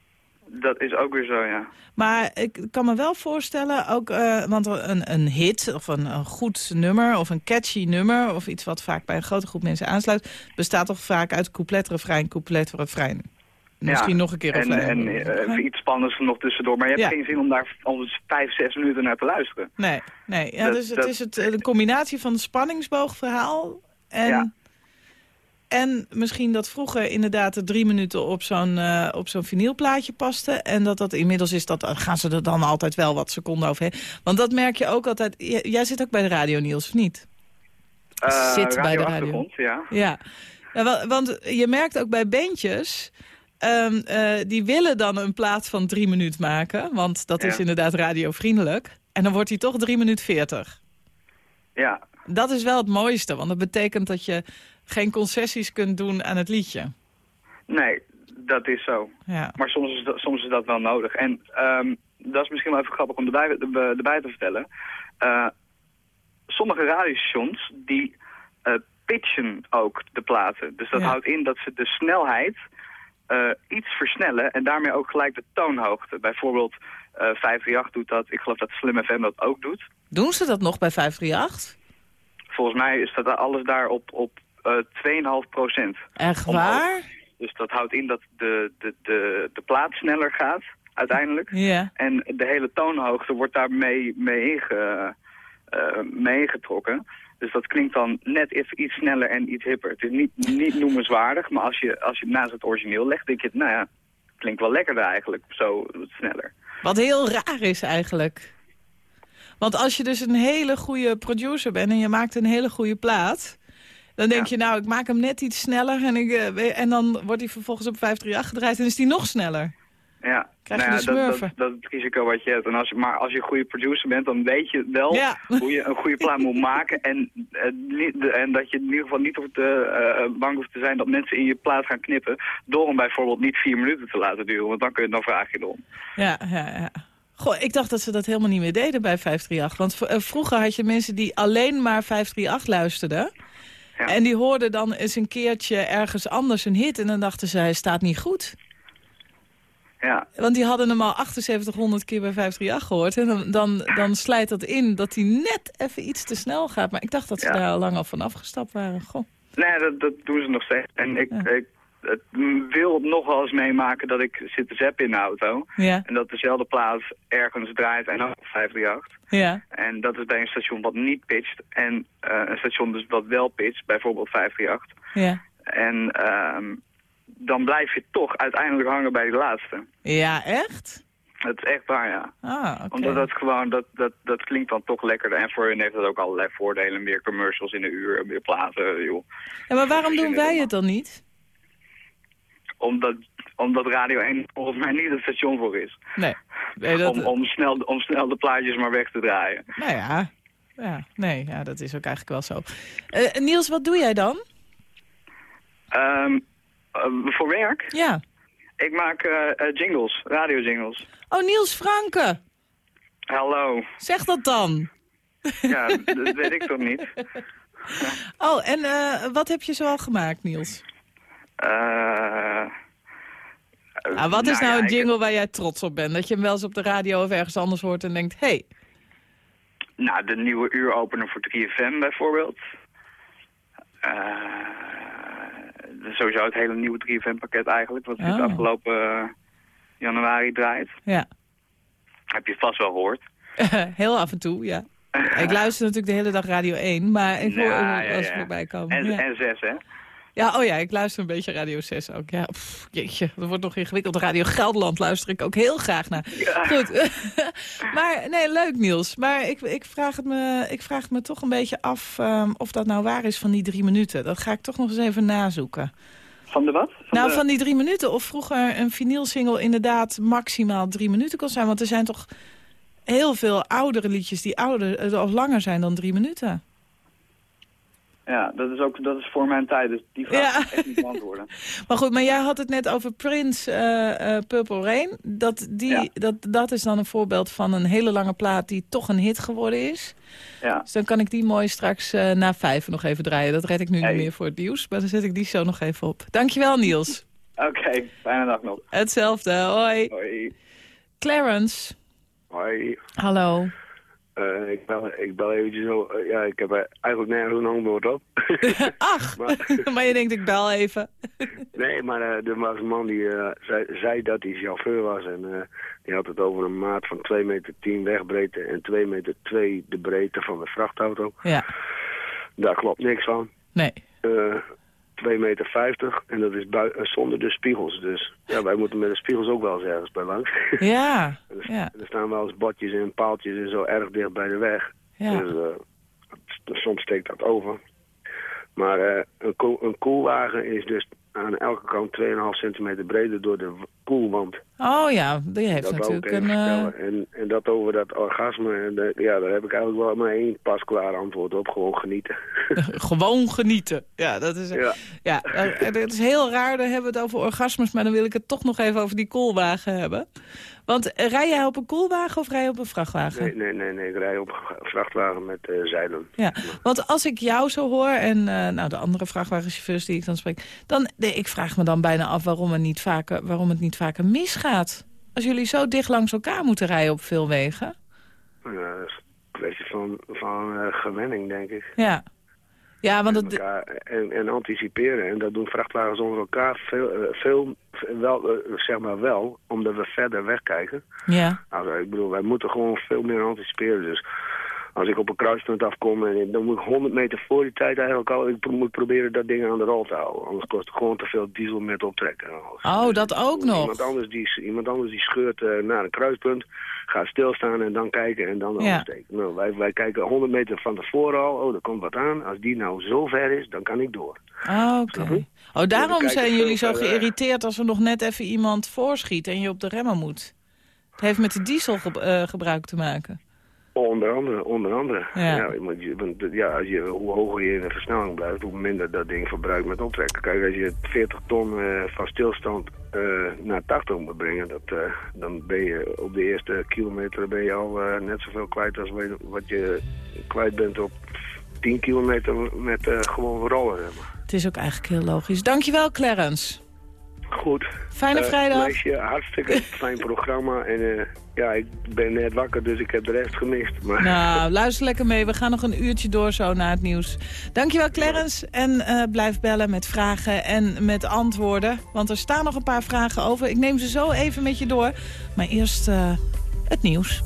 Dat is ook weer zo, ja. Maar ik kan me wel voorstellen, ook, eh, want een, een hit of een, een goed nummer of een catchy nummer... of iets wat vaak bij een grote groep mensen aansluit... bestaat toch vaak uit couplet, refrein, couplet, refrein. Misschien Ja, nog een keer En, refrein. en eh, iets spannends er nog tussendoor. Maar je hebt Ja. geen zin om daar al vijf, zes minuten naar te luisteren. Nee, nee. Ja, Dat- dus het dat- is het, een combinatie van het spanningsboogverhaal en, Ja. En misschien dat vroeger inderdaad de drie minuten op zo'n eh, op zo'n vinylplaatje paste. En dat dat inmiddels is, dat gaan ze er dan altijd wel wat seconden overheen. Want dat merk je ook altijd. J- Jij zit ook bij de radio, Niels, of niet? Eh, Zit bij de radio. ja. Ja, ja wa- want je merkt ook bij bandjes... ehm, eh, die willen dan een plaat van drie minuten maken. Want dat is inderdaad radiovriendelijk. En dan wordt hij toch drie minuten veertig. Ja, Dat is wel het mooiste, want dat betekent dat je geen concessies kunt doen aan het liedje. nee, dat is zo. Ja. Maar soms is, dat, soms is dat wel nodig. En ehm, dat is misschien wel even grappig om erbij, er- erbij te vertellen. Eh, sommige radiostations die eh, pitchen ook de platen. Dus dat Ja. houdt in dat ze de snelheid eh, iets versnellen en daarmee ook gelijk de toonhoogte. Bijvoorbeeld eh 538 doet dat. Ik geloof dat Slim FM dat ook doet. Doen ze dat nog bij 538? Volgens mij is dat alles daar op, op 2,5 procent. Echt Omhoog. waar? Dus dat houdt in dat de, de, de, de plaat sneller gaat, uiteindelijk. Ja. En de hele toonhoogte wordt daarmee mee inge, eh, meegetrokken. Dus dat klinkt dan net even iets sneller en iets hipper. Het is niet, niet noemenswaardig, maar als je, als je het naast het origineel legt, denk je, nou ja, klinkt wel lekkerder eigenlijk, zo sneller. Wat heel raar is eigenlijk. Want als je dus een hele goede producer bent en je maakt een hele goede plaat... dan denk je, nou, ik maak hem net iets sneller... en, ik, eh, en dan wordt hij vervolgens op 538 gedraaid en is die nog sneller. Ja, Krijg nou de ja, dat, dat, dat is het risico wat je hebt. En als je, maar als je een goede producer bent, dan weet je wel Ja. hoe je een goede plaat moet maken. En, eh, de- en dat je in ieder geval niet hoeft te, eh, bang hoeft te zijn dat mensen in je plaat gaan knippen. Door hem bijvoorbeeld niet vier minuten te laten duren. Want dan, kun je, dan vraag je erom. Ja, ja, ja. Goh, ik dacht dat ze dat helemaal niet meer deden bij 538. Want vroeger had je mensen die alleen maar 538 luisterden. En die hoorden dan eens een keertje ergens anders een hit. En dan dachten ze, hij staat niet goed. Ja, Want die hadden hem al 7800 keer bij 538 gehoord. En dan, dan, dan slijt dat in dat hij net even iets te snel gaat. Maar ik dacht dat ze Ja. daar al lang al van afgestapt waren. Goh. nee, dat, dat doen ze nog steeds. En ik, wil nog wel eens meemaken dat ik zit te zappen in de auto. Ja, En dat dezelfde plaat ergens draait en ook op 538. ja, En dat is bij een station wat niet pitcht. En eh, een station dus wat wel pitcht, bijvoorbeeld 538. ja. En ehm, dan blijf je toch uiteindelijk hangen bij die laatste. Ja, echt? Dat is echt waar, ja. Ah. Omdat dat gewoon, dat, dat, dat klinkt dan toch lekkerder. En voor hen heeft dat ook allerlei voordelen. Meer commercials in de uur, meer platen, joh. Ja, maar waarom doen wij het dan niet? Omdat, omdat Radio 1 volgens mij niet het station voor is. Nee. nee dat, Om, om, snel, om snel de plaatjes maar weg te draaien. Nou ja, ja, nee, ja, dat is ook eigenlijk wel zo. Eh, Niels, wat doe jij dan? Ehm, eh, voor werk? Ja. Ik maak eh, jingles, radiojingles. Oh, Niels Franke. Hallo. Zeg dat dan. Ja, dat weet ik toch niet. Oh, en wat heb je zoal gemaakt, Niels? Nou, wat is nou nou een jingle waar jij trots op bent? Dat je hem wel eens op de radio of ergens anders hoort en denkt... hey, Nou, de nieuwe uuropener voor 3FM bijvoorbeeld. Eh, sowieso het hele nieuwe 3FM-pakket eigenlijk, wat Oh. afgelopen eh, januari draait. ja, Heb je vast wel gehoord. heel af en toe, ja. Ik luister natuurlijk de hele dag Radio 1, maar ik hoor hem ja, ja. voorbij komen. En, ja. en 6, hè? Ja, oh ja, ik luister een beetje Radio 6 ook. Ja, pff, jeetje, dat wordt nog ingewikkeld. Radio Gelderland luister ik ook heel graag naar. Goed, maar nee, leuk Niels. Maar ik, ik, vraag het me, ik vraag het me toch een beetje af ehm, of dat nou waar is van die drie minuten. Dat ga ik toch nog eens even nazoeken. Van de wat? nou, de- van die drie minuten. Of vroeger een vinylsingle inderdaad maximaal drie minuten kon zijn. Want er zijn toch heel veel oudere liedjes die ouder, eh, of langer zijn dan drie minuten. Ja, dat is ook dat is voor mijn tijd, dus die vraag Ja. echt niet beantwoorden. Maar goed, maar jij had het net over Prince eh, eh, Purple Rain. Dat, die, Ja. dat, dat is dan een voorbeeld van een hele lange plaat die toch een hit geworden is. Ja. Dus dan kan ik die mooi straks eh, na vijf nog even draaien. Dat red ik nu Hey. niet meer voor het nieuws, maar dan zet ik die zo nog even op. Dankjewel Niels. Oké, fijne dag nog. Hetzelfde, hoi. Hoi. Clarence, Hoi. hallo. Eh, ik, bel, ik bel eventjes zo. eh, ja, ik heb eigenlijk nergens een antwoord op. Ach, maar je denkt ik bel even. Nee, maar eh, er was een man die zei, zei dat hij chauffeur was. En die had het over een maat van 2 meter 10 wegbreedte en 2 meter 2 de breedte van de vrachtauto. Ja, Daar klopt niks van. nee. Eh 2 meter 50 en dat is eh, zonder de spiegels. Dus ja, wij moeten met de spiegels ook wel eens ergens bij langs. Ja, er, ja, er staan wel eens bordjes en paaltjes en zo erg dicht bij de weg. ja. Dus eh, soms steekt dat over. Maar eh, een, een koelwagen is dus aan elke kant 2,5 centimeter breder door de koelwand. Oh ja, die heeft dat natuurlijk een... eh. En, en dat over dat orgasme, en de- ja, daar heb ik eigenlijk wel maar één pasklaar antwoord op. Gewoon genieten. Gewoon genieten. Ja, dat is, Ja. ja. eh, het is heel raar, dan hebben we het over orgasmes... maar dan wil ik het toch nog even over die koelwagen hebben. Want eh, rij jij op een koelwagen of rij je op een vrachtwagen? Nee, nee, nee, nee. ik rij op een vrachtwagen met eh, zeilen. Ja, want als ik jou zo hoor en eh, nou, de andere vrachtwagenchauffeurs die ik dan spreek... dan nee, ik vraag me dan bijna af waarom, er niet vaker, waarom het niet vaker misgaat. Als jullie zo dicht langs elkaar moeten rijden op veel wegen. Ja, dat is een kwestie van, van gewenning, denk ik. Ja, ja want elkaar en, en anticiperen. En dat doen vrachtwagens onder elkaar veel, eh, veel wel, eh, zeg maar wel, omdat we verder wegkijken. ja. Nou, ik bedoel, wij moeten gewoon veel meer anticiperen. Dus als ik op een kruispunt afkom, en dan moet ik 100 meter voor die tijd eigenlijk al... Ik moet proberen dat ding aan de rol te houden. Anders kost het gewoon te veel diesel met optrekken. Oh, dat ook nog. Iemand anders die, iemand anders die scheurt eh, naar een kruispunt, gaat stilstaan en dan kijken en dan Ja. oversteken. Nou, wij, wij kijken 100 meter van tevoren al, oh, er komt wat aan. Als die nou zo ver is, dan kan ik door. Ah, oké. Snap je? Oh, daarom zijn jullie zo weg. geïrriteerd als er nog net even iemand voorschiet en je op de remmen moet. Het heeft met de diesel ge- eh, gebruik te maken. Onder andere, onder andere. Ja. Ja. want, ja, als je, hoe hoger je in de versnelling blijft, hoe minder dat ding verbruikt met optrekken. Kijk, als je 40 ton eh, van stilstand eh, naar 80 moet brengen, dat, eh, dan ben je op de eerste kilometer ben je al net zoveel kwijt als wat je- kwijt bent op 10 kilometer met gewoon rollen. zeg maar. Het is ook eigenlijk heel logisch. Dankjewel, Clarence. Goed. Fijne vrijdag. Meisje, hartstikke fijn programma. En ja, ik ben net wakker, dus ik heb de rest gemist. Maar... Nou, luister lekker mee. We gaan nog een uurtje door zo na het nieuws. Dankjewel, Clarence. En eh, blijf bellen met vragen en met antwoorden. Want er staan nog een paar vragen over. Ik neem ze zo even met je door. Maar eerst eh, het nieuws.